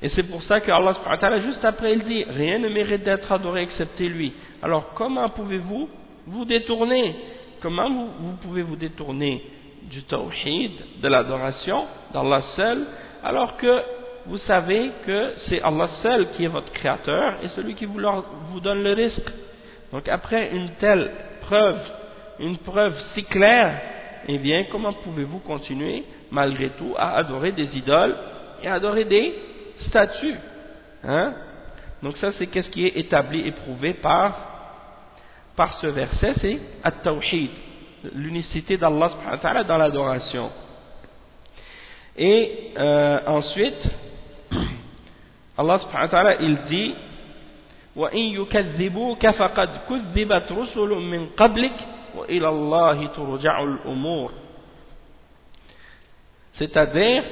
[SPEAKER 1] Et c'est pour ça que Allah juste après il dit rien ne mérite d'être adoré excepté lui. Alors comment pouvez-vous vous détourner? Comment vous, vous, pouvez vous détourner? Du tawhid, de l'adoration d'Allah seul, alors que vous savez que c'est Allah seul qui est votre créateur et celui qui vous, donne le risque. Donc après une telle preuve, une preuve si claire, eh bien, comment pouvez-vous continuer, malgré tout, à adorer des idoles et à adorer des statues hein? Donc ça, c'est qu'est-ce qui est établi et prouvé par, par ce verset, c'est At-Tawhid, l'unicité d'Allah dans l'adoration. Et euh, ensuite, <clears throat> Allah subhanahu wa ta'ala, il dit وَإِن يُكَذِّبُوكَ فَقَدْ كُذِّبَتْ رُسُلٌ مِّن قَبْلِكَ c'est-à-dire,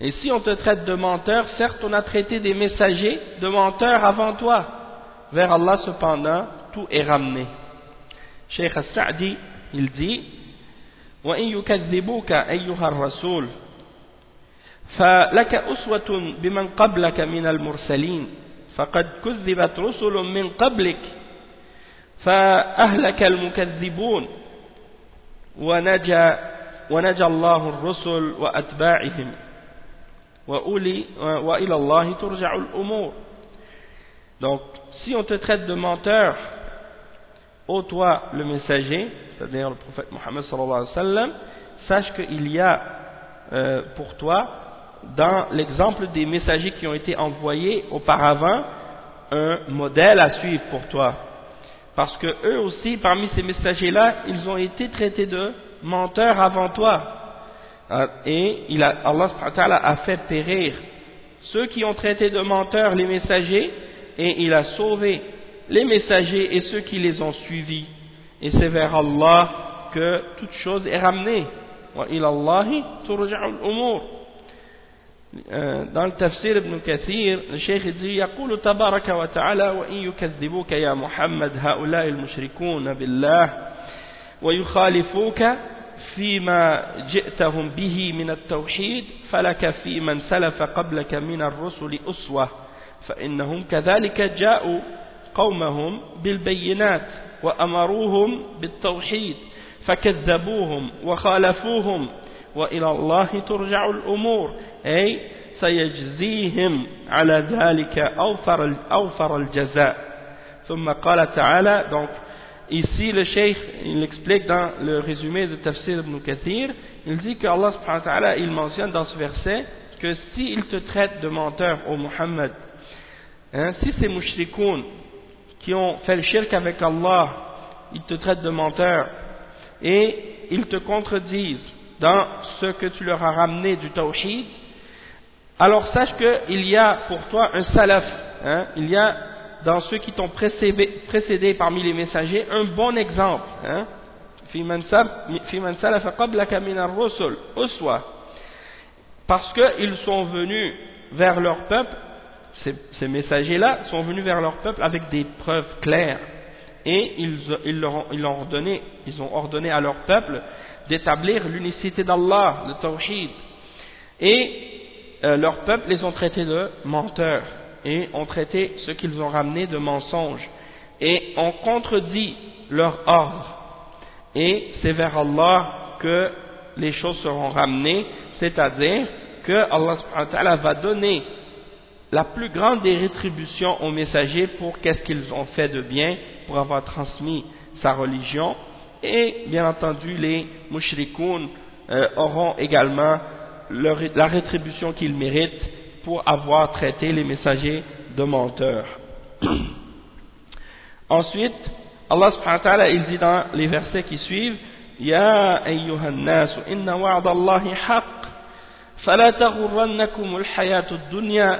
[SPEAKER 1] et si on te traite de menteur, certes on a traité des messagers de menteurs avant toi. Vers Allah cependant, tout est ramené. Cheikh As-Sa'di, il dit, وَإِن يُكَذِّبُوكَ أَيُّهَا الرَّسُولُ فلك أسوة بمن قبلك من المرسلين فقد كذبت رسل من قبلك فأهلك المكذبون ونجى ونجى الله الرسل وأتباعهم وإلى الله ترجع الأمور. Donc, si on te traite de menteur, ô toi le messager, c'est-à-dire le prophète Mohammed sallallahu alayhi wa sallam, sache qu'il y a euh, pour toi, dans l'exemple des messagers qui ont été envoyés auparavant, un modèle à suivre pour toi. Parce que eux aussi, parmi ces messagers-là, ils ont été traités de menteurs avant toi. Euh, et Allah a fait périr ceux qui ont traité de menteurs les messagers, et il a sauvé les messagers et ceux qui les ont suivis. Et c'est vers Allah que toute chose est ramenée. الأمور dans le tafsir ibn Kathir, le cheikh dit يقول تبارك وتعالى وإن يكذبوك يا محمد هؤلاء المشركون بالله ويخالفوك فيما جئتهم به من التوحيد فلك في من سلف قبلك من الرسل أسوة فإنهم كذلك جاءوا قومهم بالبينات وأمروهم بالتوحيد فكذبوهم وخالفوهم وإلى الله ترجع الأمور أي سيجزيهم على ذلك أوفر, أوفر الجزاء ثم قال تعالى donc ici le cheikh il explique dans le résumé de Tafsir ibn Kathir il dit que Allah subhanahu wa ta'ala il mentionne dans ce verset que s'il te traite de menteur au Muhammad hein, si ces mushrikoun qui ont fait le shirk avec Allah ils te traitent de menteur et ils te contredisent dans ce que tu leur as ramené du tawhid, alors sache qu'il y a pour toi un salaf, hein, il y a dans ceux qui t'ont précédé, parmi les messagers un bon exemple. Hein, parce qu'ils sont venus vers leur peuple, ces, ces messagers-là sont venus vers leur peuple avec des preuves claires et ils, ils, leur ils, ont ordonné, ils ont ordonné à leur peuple d'établir l'unicité d'Allah, le tawhid. Et euh, leur peuple les ont traités de menteurs et ont traité ce qu'ils ont ramené de mensonges et ont contredit leur ordre. Et c'est vers Allah que les choses seront ramenées, c'est-à-dire que Allah va donner la plus grande des rétributions aux messagers pour qu'est-ce qu'ils ont fait de bien, pour avoir transmis sa religion, et bien entendu les mushrikoun euh, auront également la rétribution qu'ils méritent pour avoir traité les messagers de menteurs. <clears throat> Ensuite, Allah subhanahu wa ta'ala il dit dans les versets qui suivent haqq fala taghurrannakum al-hayatu ad-dunya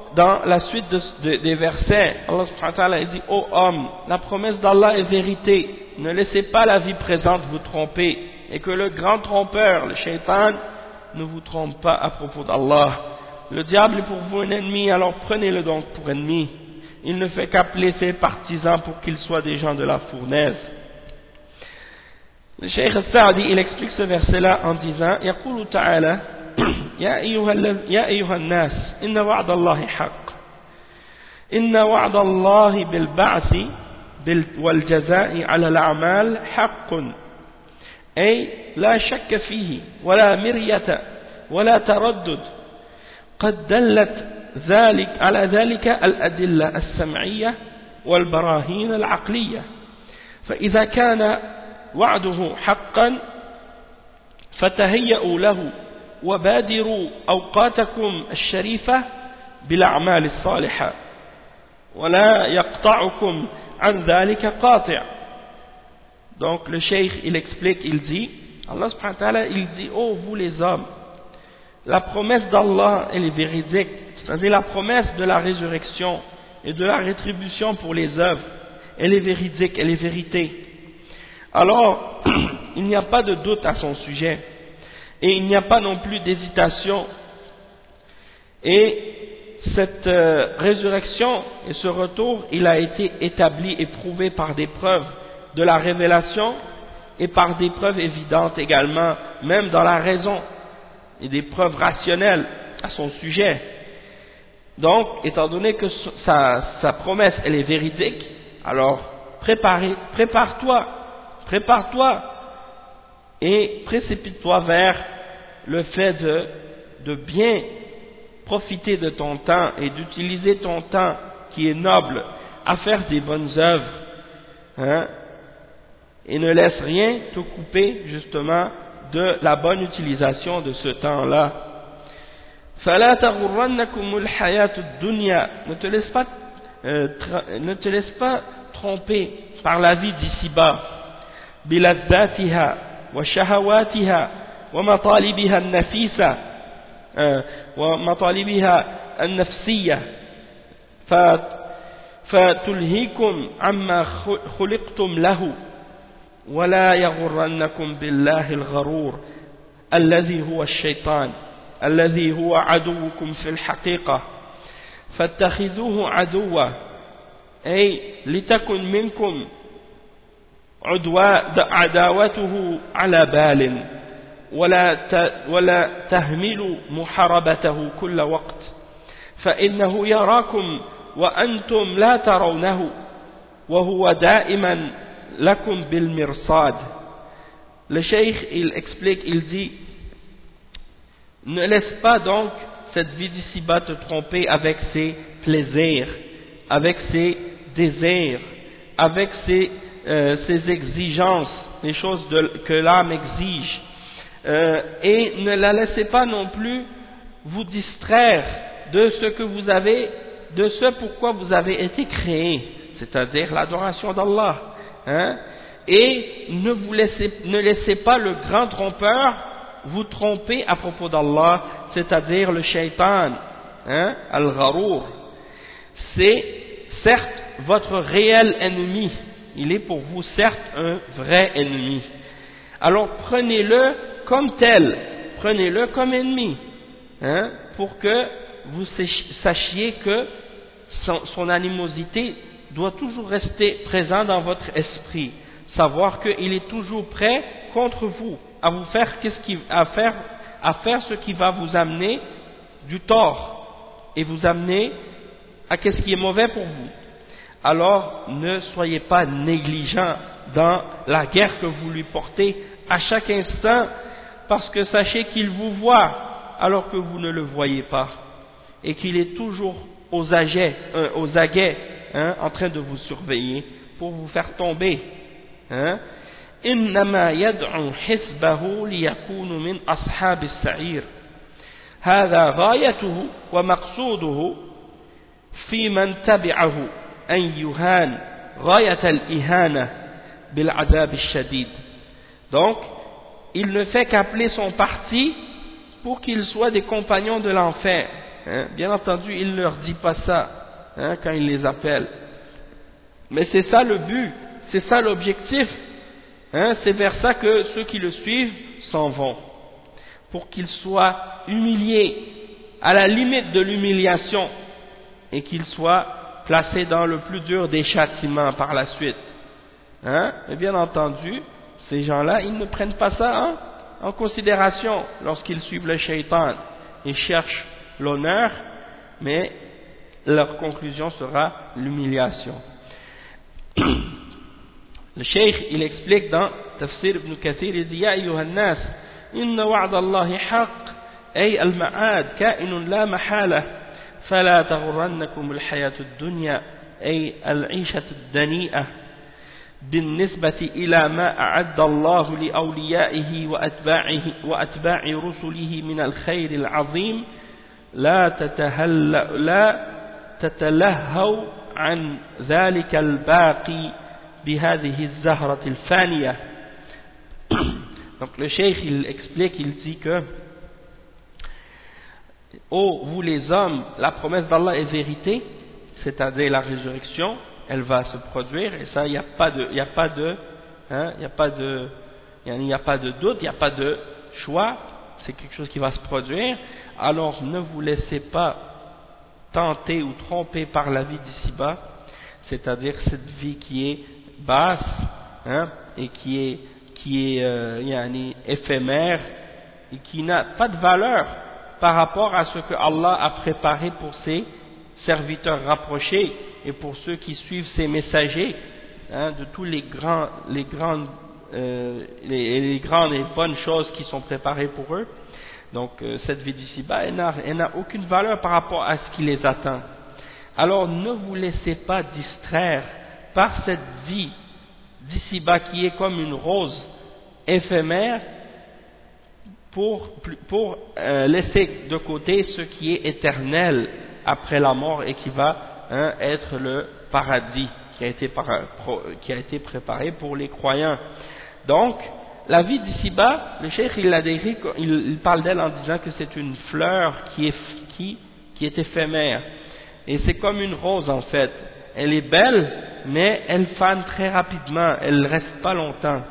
[SPEAKER 1] dans la suite des versets, Allah subhanahu wa dit Ô homme, la promesse d'Allah est vérité, ne laissez pas la vie présente vous tromper, et que le grand trompeur, le shaitan, ne vous trompe pas à propos d'Allah. Le diable est pour vous un ennemi, alors prenez-le donc pour ennemi. Il ne fait qu'appeler ses partisans pour qu'ils soient des gens de la fournaise. Le Cheikh Saadi, il explique ce verset-là en disant, <clears throat> يا أيها, يا أيها الناس إن وعد الله حق. إن وعد الله بالبعث والجزاء على الأعمال حق. أي لا شك فيه ولا مرية ولا تردد. قد دلت ذلك على ذلك الأدلة السمعية والبراهين العقلية. فإذا كان وعده حقا فتهيئوا له وبادروا أوقاتكم الشريفة بالأعمال الصالحة ولا يقطعكم عن ذلك قاطع donc le cheikh il explique il dit Allah subhanahu wa ta'ala il dit oh vous les hommes la promesse d'Allah elle est véridique c'est-à-dire la promesse de la résurrection et de la rétribution pour les œuvres elle est véridique elle est vérité alors <clears throat> il n'y a pas de doute à son sujet et il n'y a pas non plus d'hésitation. Et cette euh, résurrection et ce retour il a été établi et prouvé par des preuves de la révélation et par des preuves évidentes également même dans la raison et des preuves rationnelles à son sujet. Donc étant donné que sa, sa promesse elle est véridique alors prépare-toi prépare-toi et précipite-toi vers le fait de, bien profiter de ton temps et d'utiliser ton temps qui est noble à faire des bonnes œuvres hein, et ne laisse rien te couper justement de la bonne utilisation de ce temps-là. ne te laisse pas euh, ne te laisse pas tromper par la vie d'ici-bas وشهواتها ومطالبها النفيسة ومطالبها النفسية. فتلهيكم عما خلقتم له ولا يغرنكم بالله الغرور الذي هو الشيطان الذي هو عدوكم في الحقيقة. فاتخذوه عدوا أي لتكن منكم عداوته على بال ولا ولا تهملوا محاربته كل وقت فإنه يراكم وأنتم لا ترونه وهو دائما لكم بالمرصاد Le cheikh, il explique, il dit, ne laisse pas donc cette vie d'ici-bas te tromper avec ses plaisirs, avec ses désirs, avec ses euh, ses exigences, les choses que l'âme exige, euh, et ne la laissez pas non plus vous distraire de ce que vous avez, de ce pourquoi vous avez été créé, c'est-à-dire l'adoration d'Allah. Hein, et ne vous laissez, ne laissez pas le grand trompeur vous tromper à propos d'Allah, c'est-à-dire le shaitan, hein, al-gharour. C'est certes votre réel ennemi, il est pour vous certes un vrai ennemi. Alors prenez-le comme tel, prenez-le comme ennemi, hein, pour que vous sachiez que son, animosité doit toujours rester présente dans votre esprit, savoir qu'il est toujours prêt contre vous, à vous faire, ce qui va vous amener du tort et vous amener à ce qui est mauvais pour vous alors ne soyez pas négligents dans la guerre que vous lui portez à chaque instant, parce que sachez qu'il vous voit alors que vous ne le voyez pas, et qu'il est toujours aux, aguets, euh, aux aguets hein, en train de vous surveiller pour vous faire tomber. Hein. إنما يدعو حزبه ليكونوا من أصحاب السعير هذا غايته ومقصوده في من تبعه donc il ne fait qu'appeler son parti pour qu'ils soient des compagnons de l'enfer hein. bien entendu il ne leur dit pas ça hein, quand il les appelle mais c'est ça le but c'est ça l'objectif hein. c'est vers ça que ceux qui le suivent s'en vont pour qu'ils soient humiliés à la limite de l'humiliation et qu'ils soient placés dans le plus dur des châtiments par la suite. Hein? Et bien entendu, ces gens-là, ils ne prennent pas ça en considération lorsqu'ils suivent le shaitan. Ils cherchent l'honneur, mais leur conclusion sera l'humiliation. <clears throat> Le cheikh, il explique dans Tafsir ibn Kathir, il dit Ya nas, inna wa'da Allahi haq, ay al-ma'ad, ka'inun la mahala. فلا تغرنكم الحياة الدنيا أي العيشة الدنيئة بالنسبة إلى ما أعد الله لأوليائه وأتباعه وأتباع رسله من الخير العظيم. لا تتهل لا تتلهوا عن ذلك الباقي بهذه الزهرة الفانية. <coughs> Donc le cheikh il explique, il dit que Oh, vous les hommes, la promesse d'Allah est vérité, c'est-à-dire la résurrection, elle va se produire, et ça, il n'y a pas de, a pas de hein, il n'y a pas de il n'y a pas de doute, il n'y a pas de choix, c'est quelque chose qui va se produire, alors ne vous laissez pas tenter ou tromper par la vie d'ici-bas, c'est-à-dire cette vie qui est basse hein, et qui est, qui est euh, éphémère et qui n'a pas de valeur par rapport à ce que Allah a préparé pour ses serviteurs rapprochés et pour ceux qui suivent ses messagers, hein, de tous les grands, les grandes, euh, les, grandes et bonnes choses qui sont préparées pour eux. Donc euh, cette vie d'ici-bas, elle n'a aucune valeur par rapport à ce qui les attend. Alors ne vous laissez pas distraire par cette vie d'ici-bas qui est comme une rose éphémère pour, pour euh, laisser de côté ce qui est éternel après la mort et qui va hein, être le paradis qui a, été qui a été préparé pour les croyants. Donc, la vie d'ici-bas, le cheikh il l'a décrit, il, parle d'elle en disant que c'est une fleur qui est, qui, qui est éphémère. Et c'est comme une rose en fait. Elle est belle, mais elle fane très rapidement, elle ne reste pas longtemps,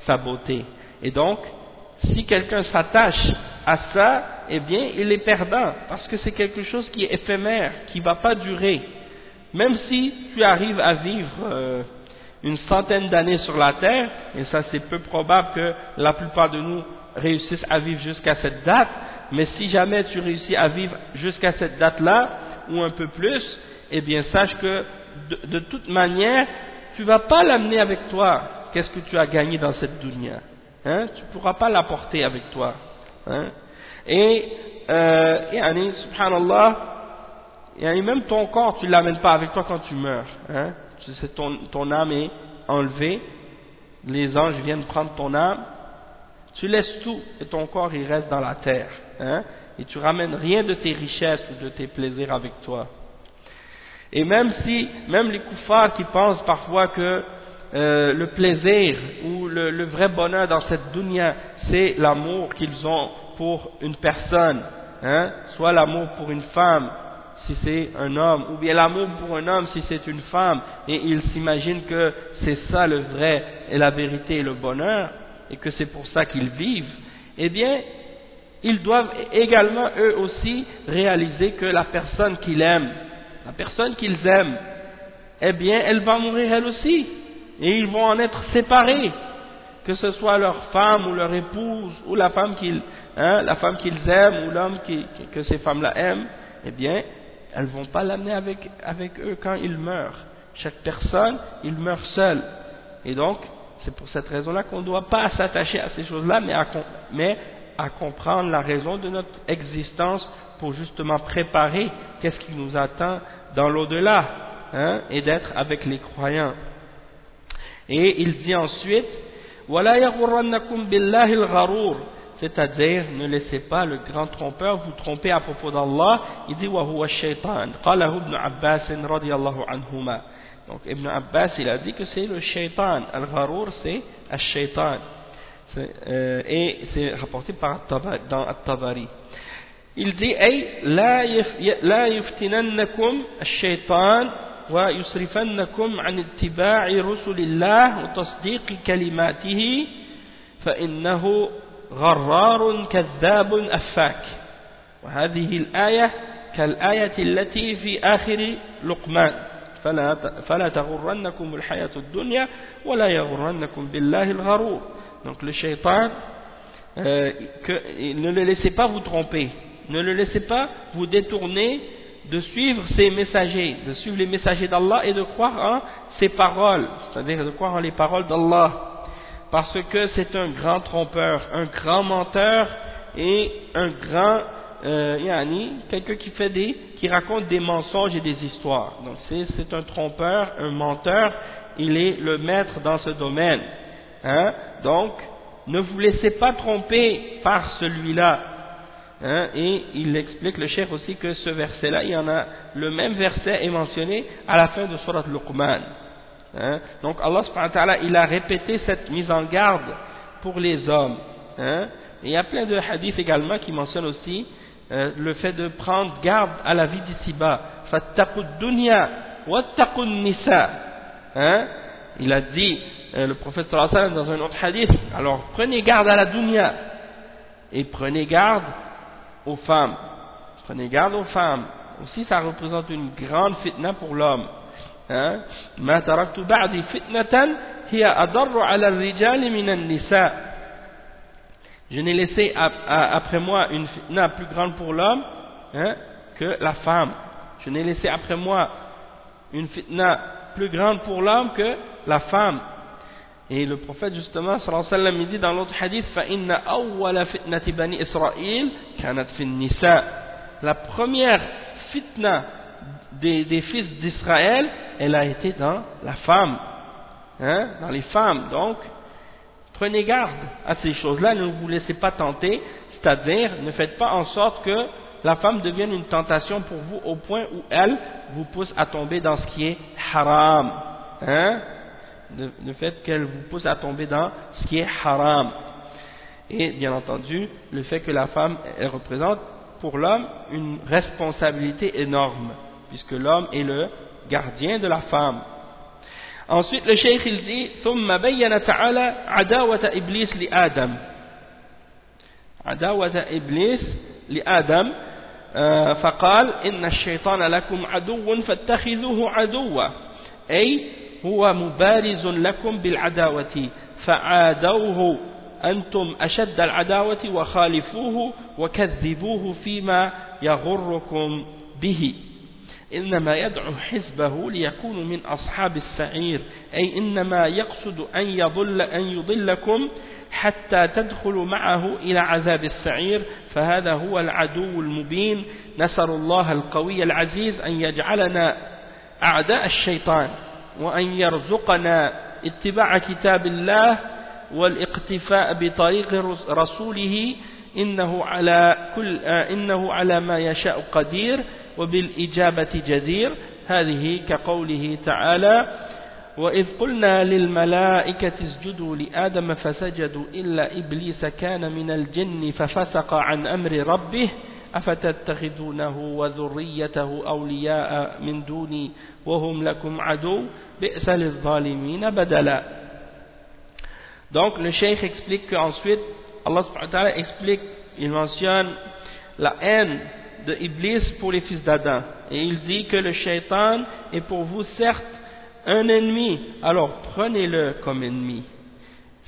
[SPEAKER 1] sa beauté. Et donc, si quelqu'un s'attache à ça, eh bien, il est perdant, parce que c'est quelque chose qui est éphémère, qui ne va pas durer. Même si tu arrives à vivre euh, une centaine d'années sur la terre, et ça c'est peu probable que la plupart de nous réussissent à vivre jusqu'à cette date, mais si jamais tu réussis à vivre jusqu'à cette date-là, ou un peu plus, eh bien sache que de, toute manière, tu ne vas pas l'amener avec toi. Qu'est-ce que tu as gagné dans cette dunya? Hein? Tu ne pourras pas l'apporter avec toi. Hein? Et, euh, subhanallah, même ton corps, tu ne l'amènes pas avec toi quand tu meurs. Hein? Ton, ton âme est enlevée, les anges viennent prendre ton âme, tu laisses tout et ton corps il reste dans la terre. Hein? Et tu ramènes rien de tes richesses ou de tes plaisirs avec toi. Et même si, même les koufars qui pensent parfois que euh, le plaisir ou le, vrai bonheur dans cette dunya, c'est l'amour qu'ils ont pour une personne, hein, soit l'amour pour une femme si c'est un homme, ou bien l'amour pour un homme si c'est une femme, et ils s'imaginent que c'est ça le vrai et la vérité et le bonheur, et que c'est pour ça qu'ils vivent, eh bien, ils doivent également eux aussi réaliser que la personne qu'ils aiment, la personne qu'ils aiment, eh bien, elle va mourir elle aussi, et ils vont en être séparés, que ce soit leur femme ou leur épouse, ou la femme qu'ils hein, aiment, ou l'homme que ces femmes-là aiment, eh bien, elles ne vont pas l'amener avec, avec eux quand ils meurent. Chaque personne, il meurt seul. Et donc, c'est pour cette raison-là qu'on ne doit pas s'attacher à ces choses-là, mais, mais à comprendre la raison de notre existence pour justement préparer qu'est-ce qui nous attend dans l'au-delà hein, et d'être avec les croyants. Et il dit ensuite, c'est-à-dire, ne laissez pas le grand trompeur vous tromper à propos d'Allah. Il dit, Donc, Ibn Abbas, il a dit que c'est le shaitan. Al-gharour, c'est al-shaitan. Euh, et c'est rapporté par dans At-Tabari. Il dit, hey, la yuftinannakum al-shaitan ويصرفنكم عن اتباع رسل الله وتصديق كلماته فإنه غرار كذاب أفاك. وهذه الآية كالآية التي في آخر لقمان. فلا, تغرنكم الحياة الدنيا ولا يغرنكم بالله الغرور. Donc le shaitan euh, que, ne le laissez pas vous tromper. Ne le laissez pas vous détourner de suivre ses messagers, de suivre les messagers d'Allah et de croire en ses paroles, c'est-à-dire de croire en les paroles d'Allah, parce que c'est un grand trompeur, un grand menteur et un grand euh, yani, quelqu'un qui fait des, qui raconte des mensonges et des histoires. Donc c'est un trompeur, un menteur, il est le maître dans ce domaine. Hein? Donc ne vous laissez pas tromper par celui-là Hein, et il explique le chef aussi que ce verset-là, il y en a, le même verset est mentionné à la fin de Surat Luqman. Hein. Donc Allah subhanahu wa il a répété cette mise en garde pour les hommes. Hein. Et il y a plein de hadiths également qui mentionnent aussi euh, le fait de prendre garde à la vie d'ici-bas. dunya. Il a dit euh, le prophète sallallahu alayhi wa sallam dans un autre hadith, alors prenez garde à la dunya et prenez garde aux femmes. Prenez garde aux femmes. Aussi ça représente une grande fitna pour l'homme. Hein? ما تركت بعدي فتنة هي أضر على الرجال من النساء Je n'ai laissé après moi une fitna plus grande pour l'homme hein, que la femme. Je n'ai laissé après moi une fitna plus grande pour l'homme que la femme. Et le prophète justement, sallallahu alayhi wa sallam, il dit dans l'autre hadith, فَإِنَّ أَوَّلَ فِتْنَةِ بَنِي إِسْرَائِيل كَانَتْ فِي النِّسَاءِ La première fitna des, des fils d'Israël, elle a été dans la femme, hein, dans les femmes. Donc, prenez garde à ces choses-là, ne vous laissez pas tenter, c'est-à-dire ne faites pas en sorte que la femme devienne une tentation pour vous au point où elle vous pousse à tomber dans ce qui est haram. Hein? Le, fait qu'elle vous pousse à tomber dans ce qui est haram. Et bien entendu, le fait que la femme elle représente pour l'homme une responsabilité énorme, puisque l'homme est le gardien de la femme. Ensuite, le cheikh il dit ثم بين تعالى عداوة إبليس لآدم عداوة إبليس لآدم فقال إن الشيطان لكم عدو فاتخذوه عدوا أي هو مبارز لكم بالعداوة. فعادوه أنتم أشد العداوة وخالفوه وكذبوه فيما يغركم به. إنما يدعو حزبه ليكونوا من أصحاب السعير. أي إنما يقصد أن يضل أن يضلكم حتى تدخلوا معه إلى عذاب السعير. فهذا هو العدو المبين. نسأل الله القوي العزيز أن يجعلنا أعداء الشيطان. وأن يرزقنا اتباع كتاب الله والاقتفاء بطريق رسوله إنه على, كل إنه على ما يشاء قدير وبالإجابة جدير. هذه كقوله تعالى وإذ قلنا للملائكة اسجدوا لآدم فسجدوا إلا إبليس كان من الجن ففسق عن أمر ربه أفتتخذونه وذريته أولياء من دوني وهم لكم عدو بئس للظالمين بدلا Donc le cheikh explique qu'ensuite Allah subhanahu wa ta'ala explique, il mentionne la haine de Iblis pour les fils d'Adam. Et il dit que le shaitan est pour vous certes un ennemi, alors prenez-le comme ennemi.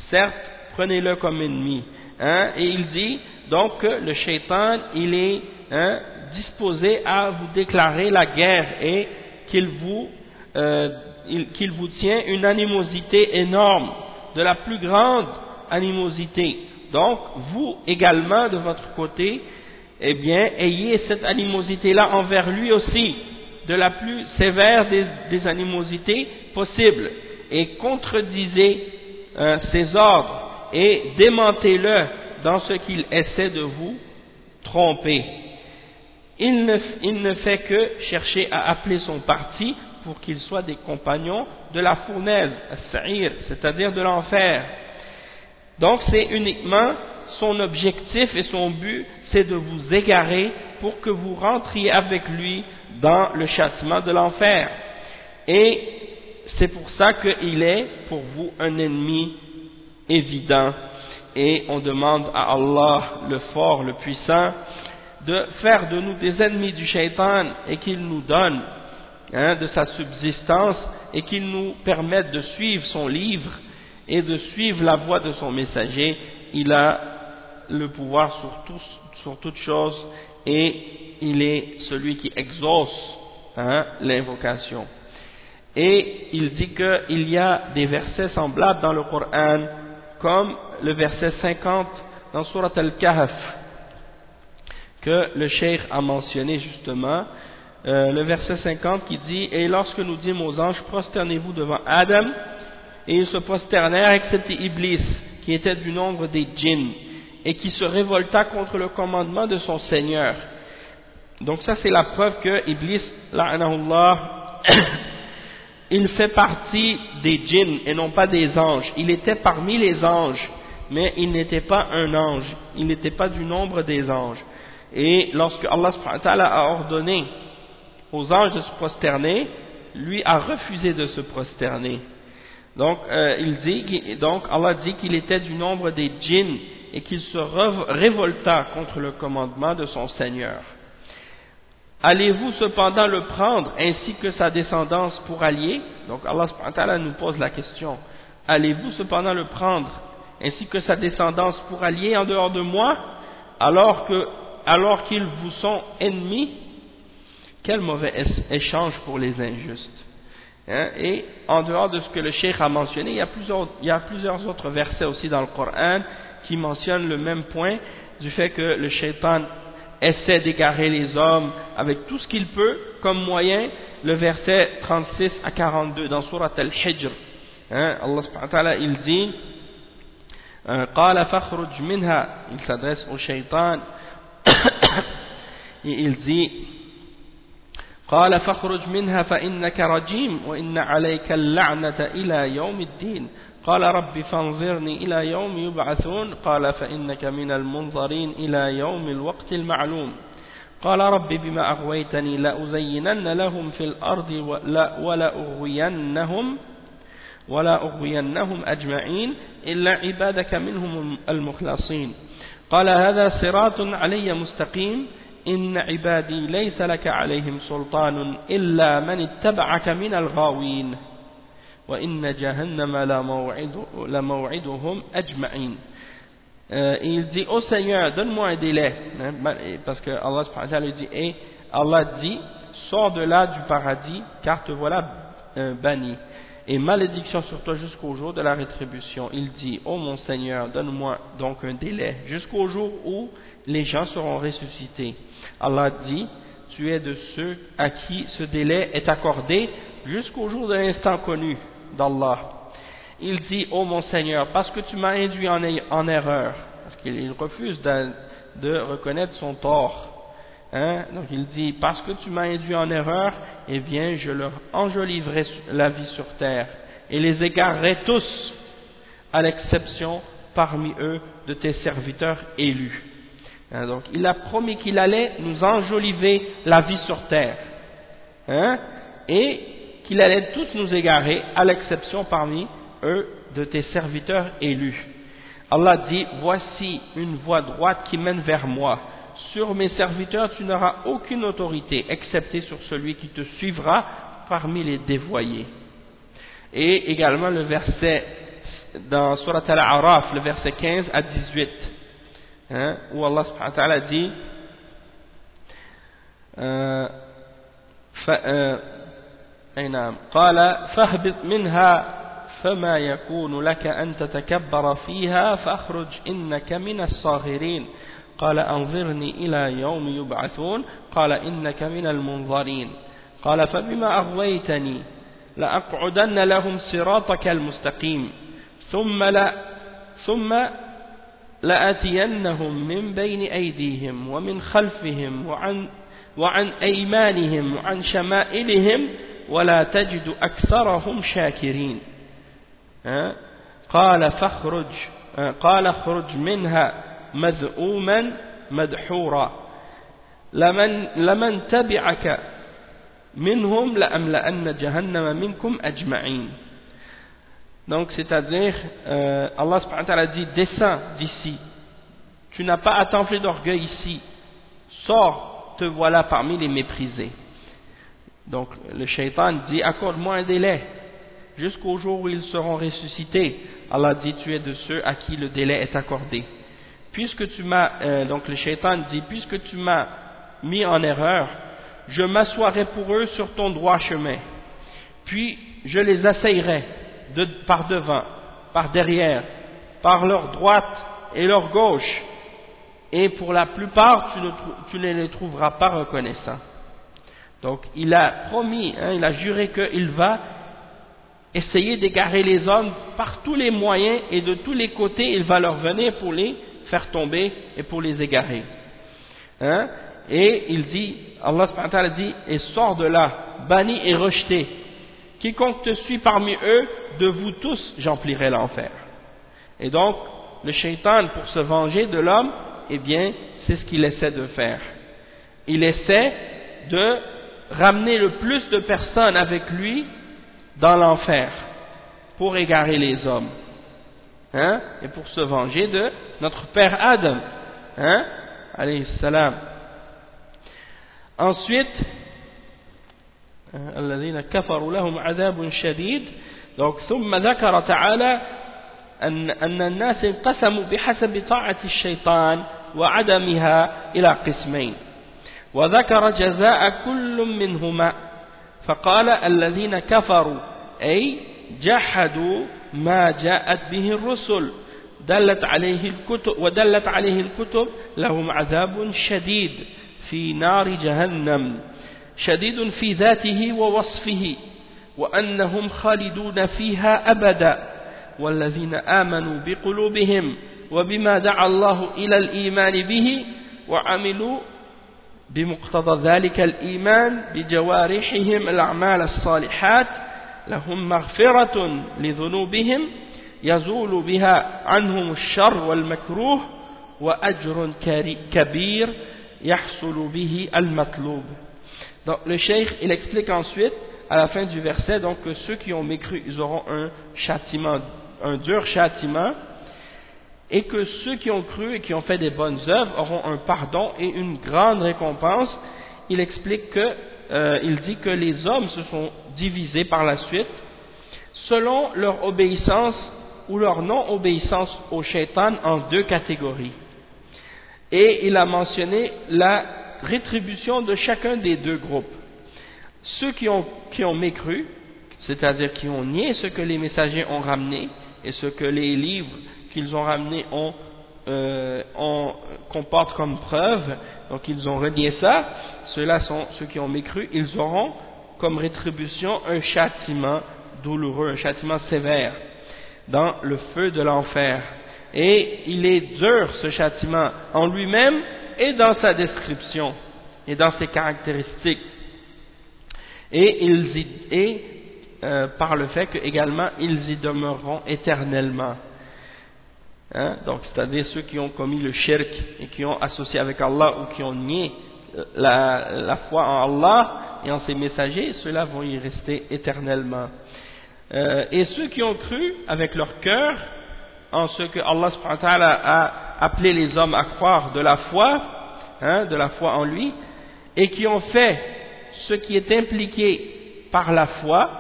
[SPEAKER 1] Certes, prenez-le comme ennemi. Hein? Et il dit donc que le shaitan, il est hein, disposé à vous déclarer la guerre et qu'il vous, euh, qu'il vous tient une animosité énorme, de la plus grande animosité. Donc, vous également, de votre côté, eh bien, ayez cette animosité-là envers lui aussi de la plus sévère des, animosités possibles et contredisez euh, ses ordres et démentez-le dans ce qu'il essaie de vous tromper. Il ne, fait que chercher à appeler son parti pour qu'il soit des compagnons de la fournaise, c'est-à-dire de l'enfer. Donc c'est uniquement son objectif et son but, c'est de vous égarer pour que vous rentriez avec lui dans le châtiment de l'enfer. Et c'est pour ça qu'il est pour vous un ennemi évident. Et on demande à Allah, le fort, le puissant, de faire de nous des ennemis du shaitan et qu'il nous donne hein, de sa subsistance et qu'il nous permette de suivre son livre et de suivre la voie de son messager. Il a le pouvoir sur, sur toute chose et il est celui qui exauce hein, l'invocation. Et il dit qu'il y a des versets semblables dans le Coran, comme le verset 50 dans Surat Al-Kahf, que le Cheikh a mentionné justement, euh, le verset 50 qui dit « Et lorsque nous dîmes aux anges, prosternez-vous devant Adam, et ils se prosternèrent, excepté Iblis, qui était du nombre des djinns, et qui se révolta contre le commandement de son Seigneur. » Donc ça c'est la preuve que Iblis, <coughs> il fait partie des djinns et non pas des anges. Il était parmi les anges, mais il n'était pas un ange. Il n'était pas du nombre des anges. Et lorsque Allah a ordonné aux anges de se prosterner, lui a refusé de se prosterner. Donc, euh, il dit, Allah dit qu'il était du nombre des djinns et qu'il se révolta contre le commandement de son Seigneur. Allez-vous cependant le prendre ainsi que sa descendance pour allier? Donc Allah nous pose la question. Allez-vous cependant le prendre ainsi que sa descendance pour allier en dehors de moi alors que alors qu'ils vous sont ennemis Quel mauvais échange pour les injustes. Hein? Et en dehors de ce que le cheikh a mentionné, il y, a plusieurs, il y a plusieurs autres versets aussi dans le Coran qui mentionnent le même point du fait que le shaitan essaie d'égarer les hommes avec tout ce qu'il peut comme moyen, le verset 36 à 42 dans Surat Al-Hijr. Hein, Allah subhanahu wa ta'ala, il dit قال فاخرج منها. Il s'adresse au shaitan et il dit قال فاخرج منها فإنك رجيم وإن عليك اللعنة إلى يوم الدين. قال رب فانظرني إلى يوم يبعثون. قال فإنك من المنظرين إلى يوم الوقت المعلوم. قال رب بما أغويتني لأزينن لهم في الأرض ولأغوينهم ولا أغوينهم أجمعين إلا عبادك منهم المخلصين. قال هذا صراط علي مستقيم. إن عبادي ليس لك عليهم سلطان إلا من اتبعك من الغاوين. وإن جهنم لموعدهم أجمعين. Euh, il dit au Seigneur donne-moi un délai hein, parce que Allah ta'ala dit et Allah dit sors de là du paradis car te voilà euh, banni. Et malédiction sur toi jusqu'au jour de la rétribution. Il dit, ô oh mon Seigneur, donne-moi donc un délai jusqu'au jour où les gens seront ressuscités. Allah dit, tu es de ceux à qui ce délai est accordé jusqu'au jour de l'instant connu d'Allah. Il dit, ô oh mon Seigneur, parce que tu m'as induit en, erreur, parce qu'il refuse de reconnaître son tort, Hein? Donc il dit, parce que tu m'as induit en erreur, eh bien je leur enjoliverai la vie sur terre et les égarerai tous, à l'exception parmi eux de tes serviteurs élus. Hein? Donc il a promis qu'il allait nous enjoliver la vie sur terre hein? et qu'il allait tous nous égarer, à l'exception parmi eux de tes serviteurs élus. Allah dit, voici une voie droite qui mène vers moi sur mes serviteurs tu n'auras aucune autorité excepté sur celui qui te suivra parmi les dévoyés et également le verset dans Surat Al-A'raf le verset 15 à 18 hein, où Allah subhanahu wa ta'ala dit euh, أي نعم قال فاهبط منها فما يكون لك أن تتكبر فيها فأخرج إنك من الصاغرين قال أنظرني إلى يوم يبعثون. قال إنك من المنظرين. قال فبما أغويتني لأقعدن لهم صراطك المستقيم. ثم لا ثم لآتينهم من بين أيديهم ومن خلفهم وعن وعن أيمانهم وعن شمائلهم ولا تجد أكثرهم شاكرين. قال فاخرج قال اخرج منها. مذءوما مدحورا لمن, لمن تبعك منهم لأملأن جهنم منكم أجمعين donc c'est-à-dire euh, Allah subhanahu wa ta'ala dit descends d'ici tu n'as pas à t'enfler d'orgueil ici sors te voilà parmi les méprisés donc le shaitan dit accorde-moi un délai jusqu'au jour où ils seront ressuscités Allah dit tu es de ceux à qui le délai est accordé puisque tu m'as, euh, donc le shaitan dit, puisque tu m'as mis en erreur, je m'assoirai pour eux sur ton droit chemin, puis je les assaillerai de, par devant, par derrière, par leur droite et leur gauche, et pour la plupart tu ne, tu ne les trouveras pas reconnaissants. Donc il a promis, hein, il a juré qu'il va essayer d'égarer les hommes par tous les moyens et de tous les côtés. Il va leur venir pour les faire tomber et pour les égarer. Hein? Et il dit, Allah subhanahu dit, et sort de là, banni et rejeté. Quiconque te suit parmi eux, de vous tous, j'emplirai l'enfer. Et donc, le shaitan, pour se venger de l'homme, eh bien, c'est ce qu'il essaie de faire. Il essaie de ramener le plus de personnes avec lui dans l'enfer. pour égarer les hommes hein, et pour se venger de notre père Adam hein, alayhi salam. Ensuite الذين كفروا لهم عذاب شديد donc ثم ذكر تعالى أن, أن الناس انقسموا بحسب طاعة الشيطان وعدمها إلى قسمين وذكر جزاء كل منهما فقال الذين كفروا أي جحدوا ما جاءت به الرسل. دلت عليه الكتب ودلت عليه الكتب لهم عذاب شديد في نار جهنم شديد في ذاته ووصفه وأنهم خالدون فيها أبدا. والذين آمنوا بقلوبهم وبما دعا الله إلى الإيمان به وعملوا بمقتضى ذلك الإيمان بجوارحهم الأعمال الصالحات لهم مغفرة لذنوبهم يزول بها عنهم الشر والمكروه وأجر كبير يحصل به المطلوب Donc le cheikh, il explique ensuite, à la fin du verset, donc que ceux qui ont mécru, ils auront un châtiment, un dur châtiment, et que ceux qui ont cru et qui ont fait des bonnes œuvres auront un pardon et une grande récompense. Il explique que, euh, il dit que les hommes se sont divisés par la suite selon leur obéissance ou leur non-obéissance au shaitan en deux catégories. Et il a mentionné la rétribution de chacun des deux groupes. Ceux qui ont, qui ont mécru, c'est-à-dire qui ont nié ce que les messagers ont ramené et ce que les livres qu'ils ont ramenés ont, euh, comportent comme preuve, donc ils ont renié ça, ceux-là sont ceux qui ont mécru, ils auront comme rétribution un châtiment douloureux, un châtiment sévère dans le feu de l'enfer. Et il est dur ce châtiment en lui-même et dans sa description et dans ses caractéristiques. Et, ils y, et euh, par le fait qu'également ils y demeureront éternellement. Hein? Donc, c'est-à-dire ceux qui ont commis le shirk et qui ont associé avec Allah ou qui ont nié la, la foi en Allah et en ses messagers, ceux-là vont y rester éternellement. Euh, et ceux qui ont cru avec leur cœur en ce que Allah a appelé les hommes à croire de la foi, hein, de la foi en lui, et qui ont fait ce qui est impliqué par la foi,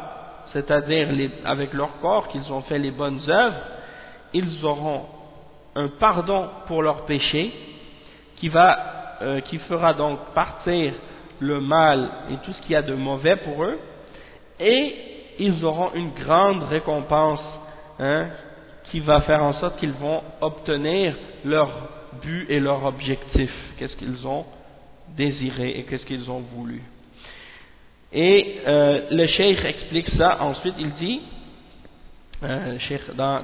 [SPEAKER 1] c'est-à-dire avec leur corps, qu'ils ont fait les bonnes œuvres, ils auront un pardon pour leurs péchés qui, va, euh, qui fera donc partir le mal et tout ce qu'il y a de mauvais pour eux, et ils auront une grande récompense hein, qui va faire en sorte qu'ils vont obtenir leur but et leur objectif, qu'est-ce qu'ils ont désiré et qu'est-ce qu'ils ont voulu. Et euh, le cheikh explique ça, ensuite il dit,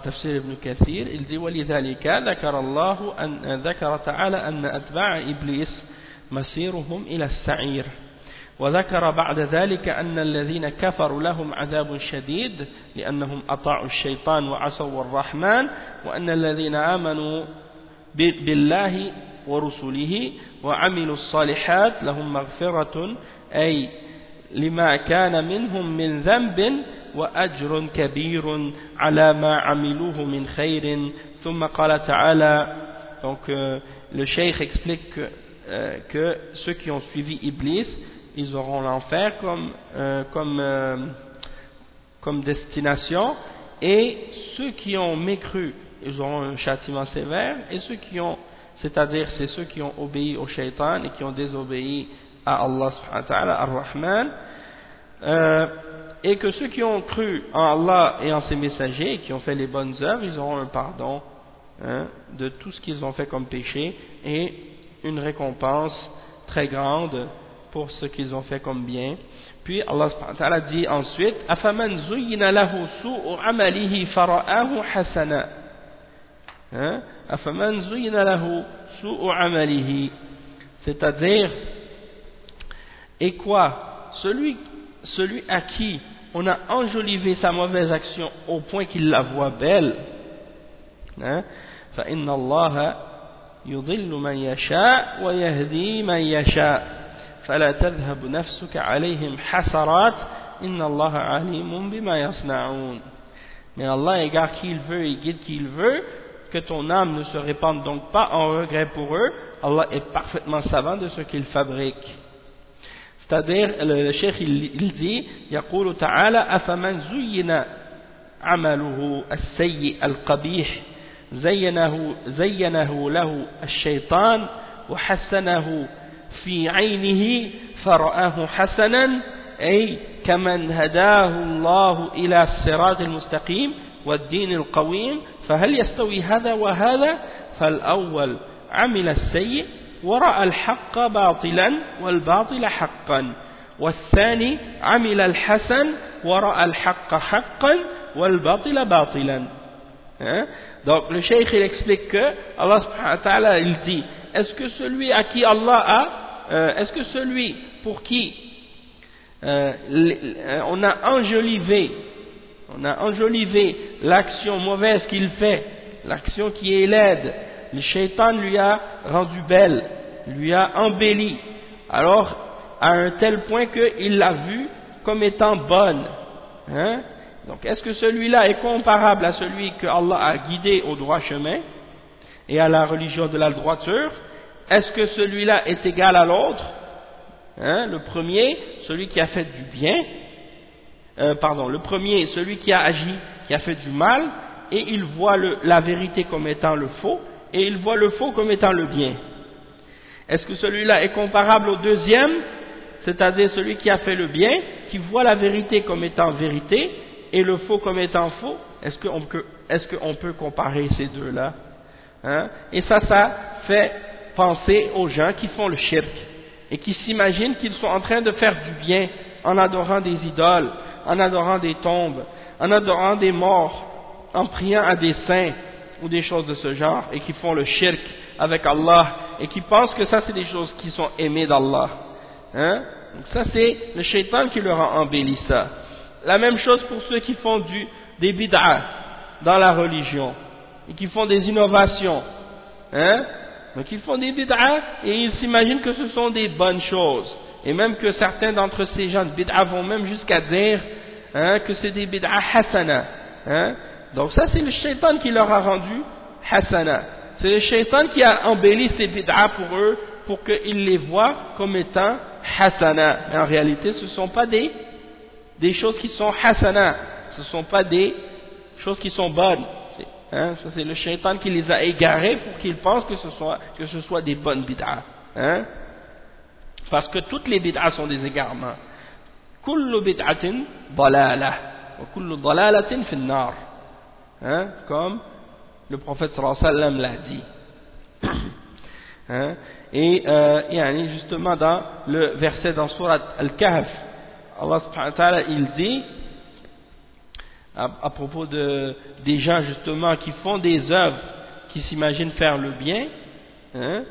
[SPEAKER 1] Tafsir ibn Kathir, il dit وَلِذَلِكَ ذكر الله أن ذكر تعالى أن أتباع إبليس مسيرهم إلى السعير. وذكر بعد ذلك أن الذين كفروا لهم عذاب شديد لأنهم أطاعوا الشيطان وعصوا الرحمن وأن الذين آمنوا بالله ورسله وعملوا الصالحات لهم مغفرة أي لما كان منهم من ذنب وأجر كبير على ما عملوه من خير ثم قال تعالى donc euh, le cheikh explique que, euh, que ceux qui ont suivi Iblis ils auront l'enfer comme, euh, comme, euh, comme destination, et ceux qui ont mécru, ils auront un châtiment sévère, et ceux qui ont, c'est-à-dire c'est ceux qui ont obéi au shaitan et qui ont désobéi à Allah subhanahu wa ta'ala, ar-Rahman, euh, et que ceux qui ont cru en Allah et en ses messagers, qui ont fait les bonnes œuvres, ils auront un pardon hein, de tout ce qu'ils ont fait comme péché et une récompense très grande pour ce qu'ils ont fait comme bien. Puis Allah dit ensuite hein, C'est-à-dire, et quoi? Celui, celui à qui on a enjolivé sa mauvaise action au point qu'il la voit belle, hein, فَإِنَّ اللَّهَ يُضِلُّ مَنْ يَشَاءُ وَيَهْدِي مَنْ يَشَاءُ فلا تذهب نفسك عليهم حسرات إن الله عليم بما يصنعون Mais Allah égare qui il veut et guide qui il veut, que ton âme ne se répande donc pas en regret pour eux, Allah est parfaitement savant de ce qu'il fabrique. C'est-à-dire, le, cheikh il, dit, يقول تعالى أفمن زين عمله السيء القبيح زينه, زينه له الشيطان وحسنه في عينه فرآه حسنا أي كمن هداه الله إلى الصراط المستقيم والدين القويم فهل يستوي هذا وهذا؟ فالأول عمل السيء ورأى الحق باطلا والباطل حقا والثاني عمل الحسن ورأى الحق حقا والباطل باطلا hein? donc le cheikh il explique que Allah subhanahu wa ta'ala il dit est-ce que celui à qui Allah a euh, est-ce que celui pour qui euh, on a enjolivé on a enjolivé l'action mauvaise qu'il fait l'action qui est laide le shaitan lui a rendu belle, lui a embelli, alors à un tel point qu'il l'a vue comme étant bonne. Hein? Donc est-ce que celui-là est comparable à celui que Allah a guidé au droit chemin et à la religion de la droiture? Est-ce que celui-là est égal à l'autre hein? Le premier, celui qui a fait du bien, euh, pardon, le premier, celui qui a agi, qui a fait du mal, et il voit la vérité comme étant le faux, et il voit le faux comme étant le bien. Est-ce que celui-là est comparable au deuxième, c'est-à-dire celui qui a fait le bien, qui voit la vérité comme étant vérité et le faux comme étant faux? Est-ce qu'on peut, peut, comparer ces deux-là hein? Et ça, ça fait penser aux gens qui font le shirk et qui s'imaginent qu'ils sont en train de faire du bien en adorant des idoles, en adorant des tombes, en adorant des morts, en priant à des saints ou des choses de ce genre et qui font le shirk avec Allah et qui pensent que ça c'est des choses qui sont aimées d'Allah. Hein? Donc ça c'est le shaitan qui leur a embelli ça. La même chose pour ceux qui font du, des bid'ah dans la religion et qui font des innovations. Hein? Donc ils font des bid'ah et ils s'imaginent que ce sont des bonnes choses. Et même que certains d'entre ces gens de bid'ah vont même jusqu'à dire hein, que c'est des bid'ah hasana. Hein? Donc ça c'est le shaitan qui leur a rendu hasana. C'est le shaitan qui a embelli ces bid'ah pour eux pour qu'ils les voient comme étant hasana. Mais en réalité ce ne sont pas des, des choses qui sont hasana. Ce ne sont pas des choses qui sont bonnes. Hein, ça c'est le shaitan qui les a égarés pour qu'ils pensent que ce soit, que ce soit des bonnes bid'ah. Hein. Parce que toutes les bid'ahs sont des égarements. Bid'atin dalalah. Wa kullu dalalatin fin nar hein, comme le prophète sallam l'a dit. hein, et euh, justement dans le verset dans surat Al-Kahf, Allah subhanahu wa ta'ala il dit à, propos de, des gens justement qui font des œuvres qui s'imaginent faire le bien hein,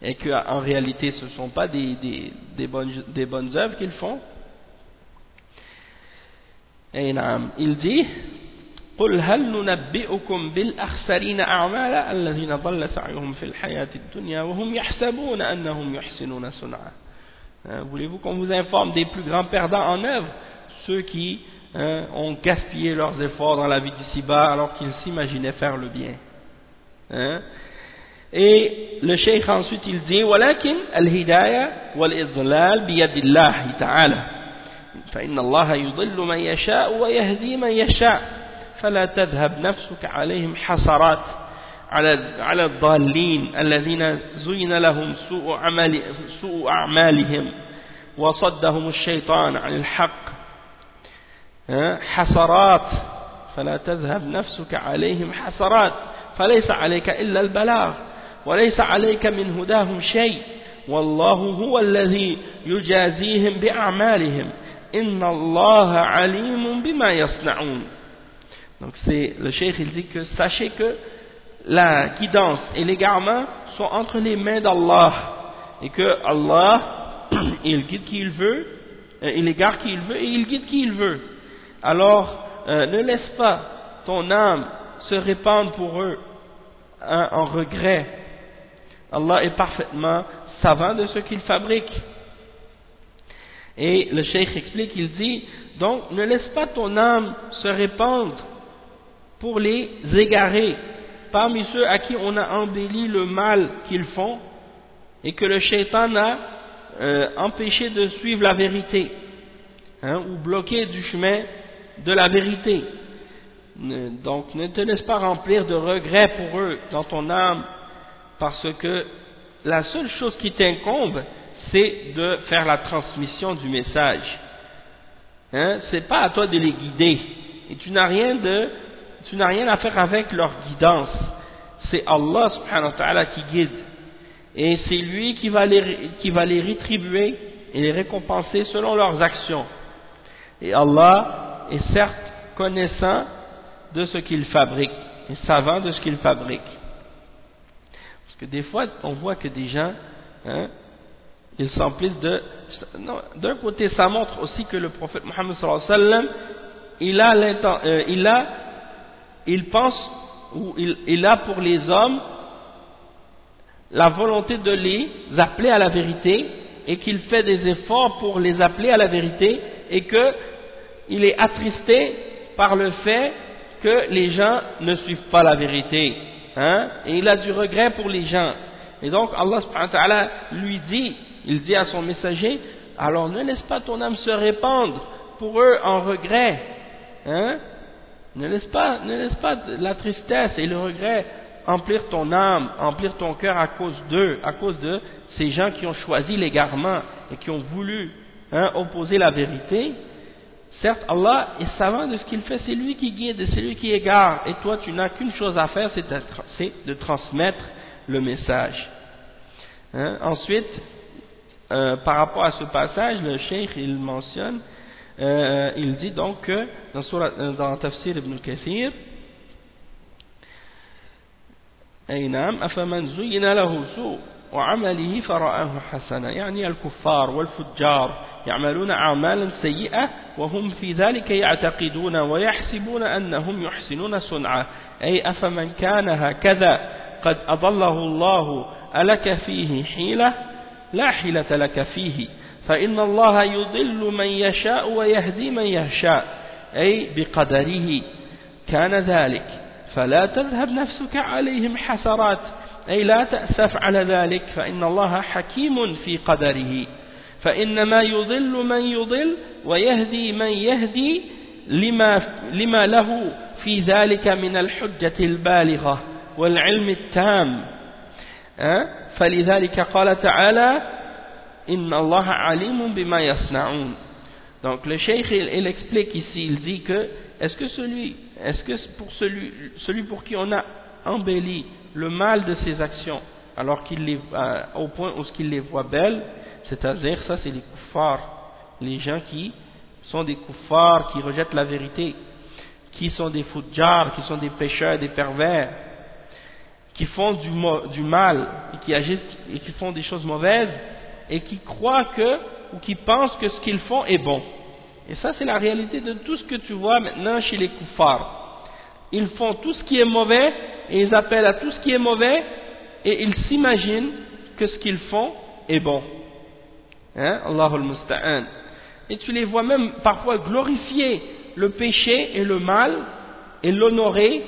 [SPEAKER 1] et qu'en réalité ce ne sont pas des, bonnes, des bonnes œuvres qu'ils font. Et, il dit قل هل ننبئكم بالأخسرين أعمالا الذين ضل سعيهم في الحياة الدنيا وهم يحسبون أنهم يحسنون صنعا Voulez-vous qu'on vous informe des plus grands perdants en œuvre Ceux qui hein, ont gaspillé leurs efforts dans la vie d'ici-bas alors qu'ils s'imaginaient faire le bien. Hein? Et le cheikh ensuite il dit ولكن الهداية والإضلال بيد الله تعالى فإن الله يضل من يشاء ويهدي من يشاء فلا تذهب نفسك عليهم حسرات على على الضالين الذين زين لهم سوء, عمل سوء أعمالهم وصدهم الشيطان عن الحق. حسرات. فلا تذهب نفسك عليهم حسرات. فليس عليك إلا البلاغ وليس عليك من هداهم شيء. والله هو الذي يجازيهم بأعمالهم. إن الله عليم بما يصنعون. Donc c'est le cheikh il dit que sachez que la guidance et l'égarement sont entre les mains d'Allah et que Allah <clears throat> il guide qui il veut, euh, il égare qui il veut et il guide qui il veut. Alors euh, ne laisse pas ton âme se répandre pour eux hein, en regret. Allah est parfaitement savant de ce qu'il fabrique. Et le cheikh explique, il dit, donc ne laisse pas ton âme se répandre pour les égarer parmi ceux à qui on a embelli le mal qu'ils font et que le shaitan a euh, empêché de suivre la vérité hein, ou bloqué du chemin de la vérité. Donc ne te laisse pas remplir de regrets pour eux dans ton âme parce que la seule chose qui t'incombe c'est de faire la transmission du message. Hein, c'est pas à toi de les guider et tu n'as rien de tu n'as rien à faire avec leur guidance. C'est Allah subhanahu wa ta'ala qui guide. Et c'est lui qui va, les, qui va les rétribuer et les récompenser selon leurs actions. Et Allah est certes connaissant de ce qu'il fabrique et savant de ce qu'il fabrique. Parce que des fois, on voit que des gens, hein, ils s'emplissent de... D'un côté, ça montre aussi que le prophète Mohammed sallallahu alayhi wa sallam, il a, euh, il a il pense ou il, a pour les hommes la volonté de les appeler à la vérité et qu'il fait des efforts pour les appeler à la vérité et qu'il est attristé par le fait que les gens ne suivent pas la vérité. Hein? Et il a du regret pour les gens. Et donc Allah lui dit, il dit à son messager, alors ne laisse pas ton âme se répandre pour eux en regret. Hein? Ne laisse pas, ne laisse pas la tristesse et le regret emplir ton âme, emplir ton cœur à cause d'eux, à cause de ces gens qui ont choisi l'égarement et qui ont voulu hein, opposer la vérité. Certes, Allah est savant de ce qu'il fait, c'est lui qui guide c'est lui qui égare. Et toi, tu n'as qu'une chose à faire, c'est de, transmettre le message. Hein. Ensuite, euh, par rapport à ce passage, le cheikh, il mentionne euh, il dit donc que dans, euh, dans Tafsir ibn Kathir أي نعم أفمن زين له سوء وعمله فرآه حسنا. يعني الكفار والفجار يعملون أعمالا سيئة وهم في ذلك يعتقدون ويحسبون أنهم يحسنون صنعا. أي أفمن كان هكذا قد أضله الله ألك فيه حيلة؟ لا حيلة لك فيه. فإن الله يضل من يشاء ويهدي من يشاء أي بقدره كان ذلك. فلا تذهب نفسك عليهم حسرات أي لا تأسف على ذلك فإن الله حكيم في قدره. فإنما يضل من يضل ويهدي من يهدي لما, لما له في ذلك من الحجة البالغة والعلم التام. فلذلك قال تعالى Inna Allah bima yasna'un. Donc le cheikh il, explique ici, il dit que est-ce que celui, est-ce que pour celui, celui pour qui on a embelli le mal de ses actions, alors qu'il les, euh, au point où qu'il les voit belles, c'est-à-dire ça c'est les kuffars, les gens qui sont des kuffars, qui rejettent la vérité, qui sont des fujars, qui sont des pécheurs, des pervers, qui font du mal et qui agissent et qui font des choses mauvaises, et qui croient que, ou qui pensent que ce qu'ils font est bon. Et ça, c'est la réalité de tout ce que tu vois maintenant chez les koufars. Ils font tout ce qui est mauvais, et ils appellent à tout ce qui est mauvais, et ils s'imaginent que ce qu'ils font est bon. Hein? Allahul Musta'an. Et tu les vois même parfois glorifier le péché et le mal, et l'honorer,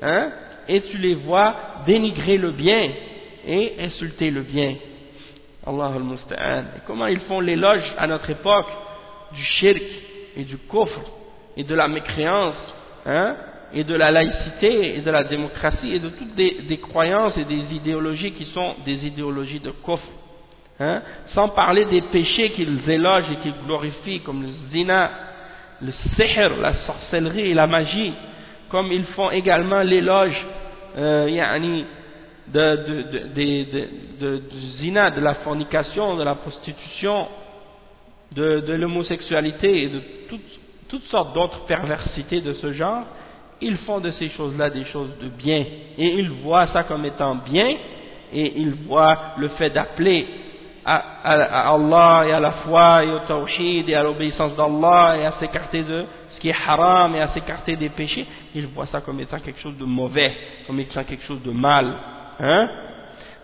[SPEAKER 1] hein? et tu les vois dénigrer le bien, et insulter le bien. Allah al-Musta'an. Et comment ils font l'éloge à notre époque du shirk et du kufr et de la mécréance, hein, et de la laïcité et de la démocratie et de toutes des, croyances et des idéologies qui sont des idéologies de kufr. Hein, sans parler des péchés qu'ils élogent et qu'ils glorifient comme le zina, le sihr, la sorcellerie et la magie, comme ils font également l'éloge euh, de, zina, de la fornication, de la prostitution, de, l'homosexualité et de toutes, toutes sortes d'autres perversités de ce genre, ils font de ces choses-là des choses de bien. Et ils voient ça comme étant bien, et ils voient le fait d'appeler à, Allah et à la foi et au tawhid et à l'obéissance d'Allah et à s'écarter de ce qui est haram et à s'écarter des péchés, ils voient ça comme étant quelque chose de mauvais, comme étant quelque chose de mal. Hein?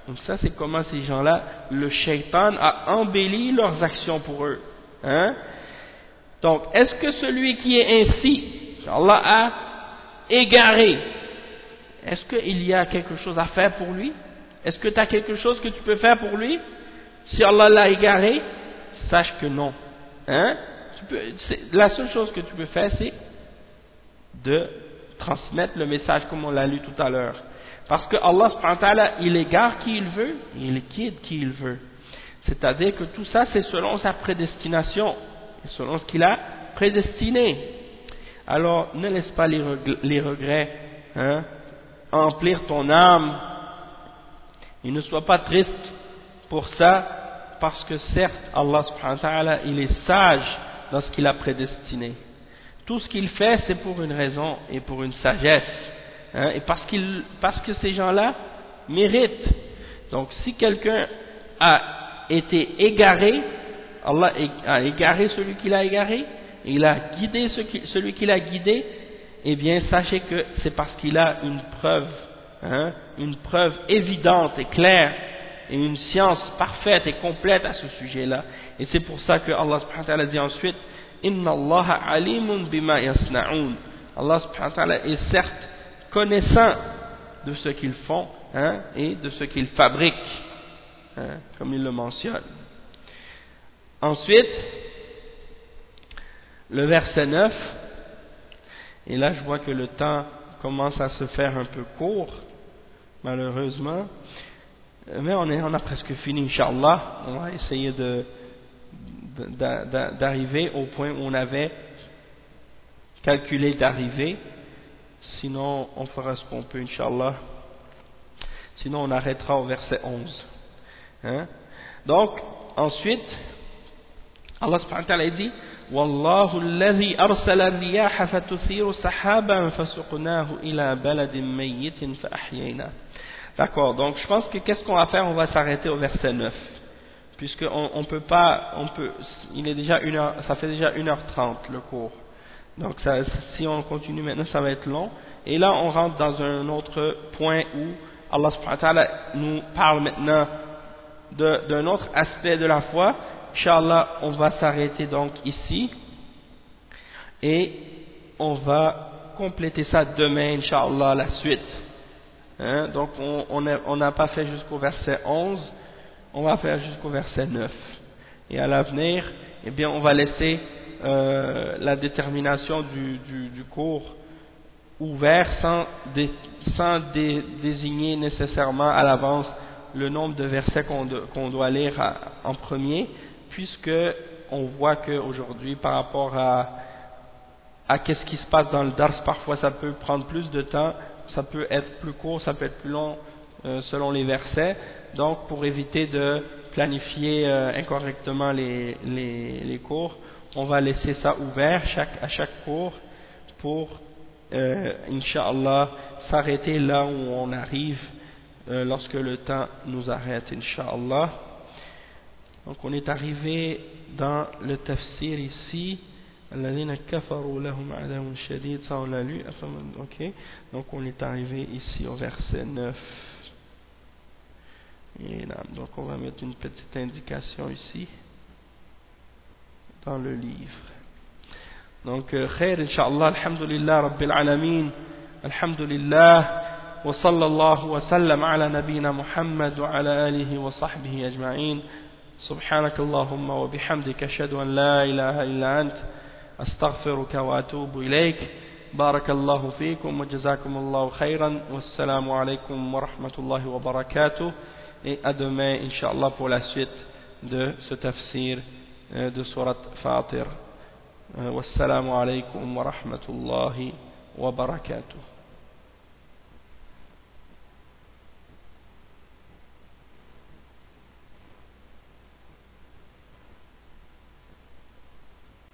[SPEAKER 1] Donc ça c'est comment ces gens-là, le shaitan a embelli leurs actions pour eux. Hein? Donc est-ce que celui qui est ainsi, Allah a égaré, est-ce qu'il y a quelque chose à faire pour lui? Est-ce que tu as quelque chose que tu peux faire pour lui? Si Allah l'a égaré, sache que non. Hein? La seule chose que tu peux faire, c'est de transmettre le message comme on l'a lu tout à l'heure. Parce que Allah, il égare qui il veut, il liquide qui il veut. C'est-à-dire que tout ça, c'est selon sa prédestination, selon ce qu'il a prédestiné. Alors, ne laisse pas les, regrets hein, emplir ton âme. Et ne sois pas triste pour ça, parce que certes, Allah il est sage dans ce qu'il a prédestiné. Tout ce qu'il fait, c'est pour une raison et pour une sagesse. Hein, et parce, parce que ces gens-là méritent. Donc, si quelqu'un a été égaré, Allah a égaré celui qui l'a égaré, il a guidé celui qui l'a guidé, eh bien, sachez que c'est parce qu'il a une preuve, hein, une preuve évidente et claire, et une science parfaite et complète à ce sujet-là. Et c'est pour ça que Allah subhanahu wa ta'ala dit ensuite, Inna Allah alimun bima yasna'un. Allah subhanahu wa ta'ala est certes connaissant de ce qu'ils font hein, et de ce qu'ils fabriquent, hein, comme il le mentionne. Ensuite, le verset 9, et là je vois que le temps commence à se faire un peu court, malheureusement, mais on, on a presque fini, Inch'Allah, on va essayer d'arriver au point où on avait calculé d'arriver. Sinon, on fera ce qu'on peut, Inch'Allah. Sinon, on arrêtera au verset 11. Hein? Donc, ensuite, Allah subhanahu wa ta'ala dit والله الذي أرسل الرياح فتثير سحابا فسقناه إلى بلد ميت فأحيينا D'accord, donc je pense que qu'est-ce qu'on va faire On va s'arrêter au verset 9 puisqu'on on peut pas, on peut, il est déjà une heure, ça fait déjà 1h30 le cours. Donc si on continue maintenant, ça va être long. Et là, on rentre dans un autre point où Allah subhanahu wa ta'ala nous parle maintenant d'un autre aspect de la foi. Inch'Allah, on va s'arrêter donc ici. Et on va compléter ça demain, Inch'Allah, la suite. Hein? Donc on n'a pas fait jusqu'au verset 11 on va faire jusqu'au verset 9. Et à l'avenir, eh bien, on va laisser euh, la détermination du, du, cours ouvert sans, sans désigner nécessairement à l'avance le nombre de versets qu'on doit lire en premier, puisque on voit qu'aujourd'hui, par rapport à, à qu'est-ce qui se passe dans le dars, parfois ça peut prendre plus de temps, ça peut être plus court, ça peut être plus long euh, selon les versets. Donc, pour éviter de planifier euh, incorrectement les, les, les, cours, on va laisser ça ouvert à chaque cours pour, euh, s'arrêter là où on arrive euh, lorsque le temps nous arrête, Inch'Allah. Donc, on est arrivé dans le tafsir ici. Ça, on l'a lu. Ok. Donc, on est arrivé ici au verset 9. Donc on va mettre une petite indication ici dans le livre. Donc خير إن شاء الله الحمد لله رب العالمين الحمد لله وصلى الله وسلم على نبينا محمد وعلى آله وصحبه أجمعين سبحانك اللهم وبحمدك أشهد أن لا إله إلا أنت أستغفرك وأتوب إليك بارك الله فيكم وجزاكم الله خيرا والسلام عليكم ورحمة الله وبركاته et à demain, Inch'Allah, pour la suite de ce tafsir. euh, de Surat Fatir. Euh, wassalamu alaikum wa rahmatullahi wa barakatuh.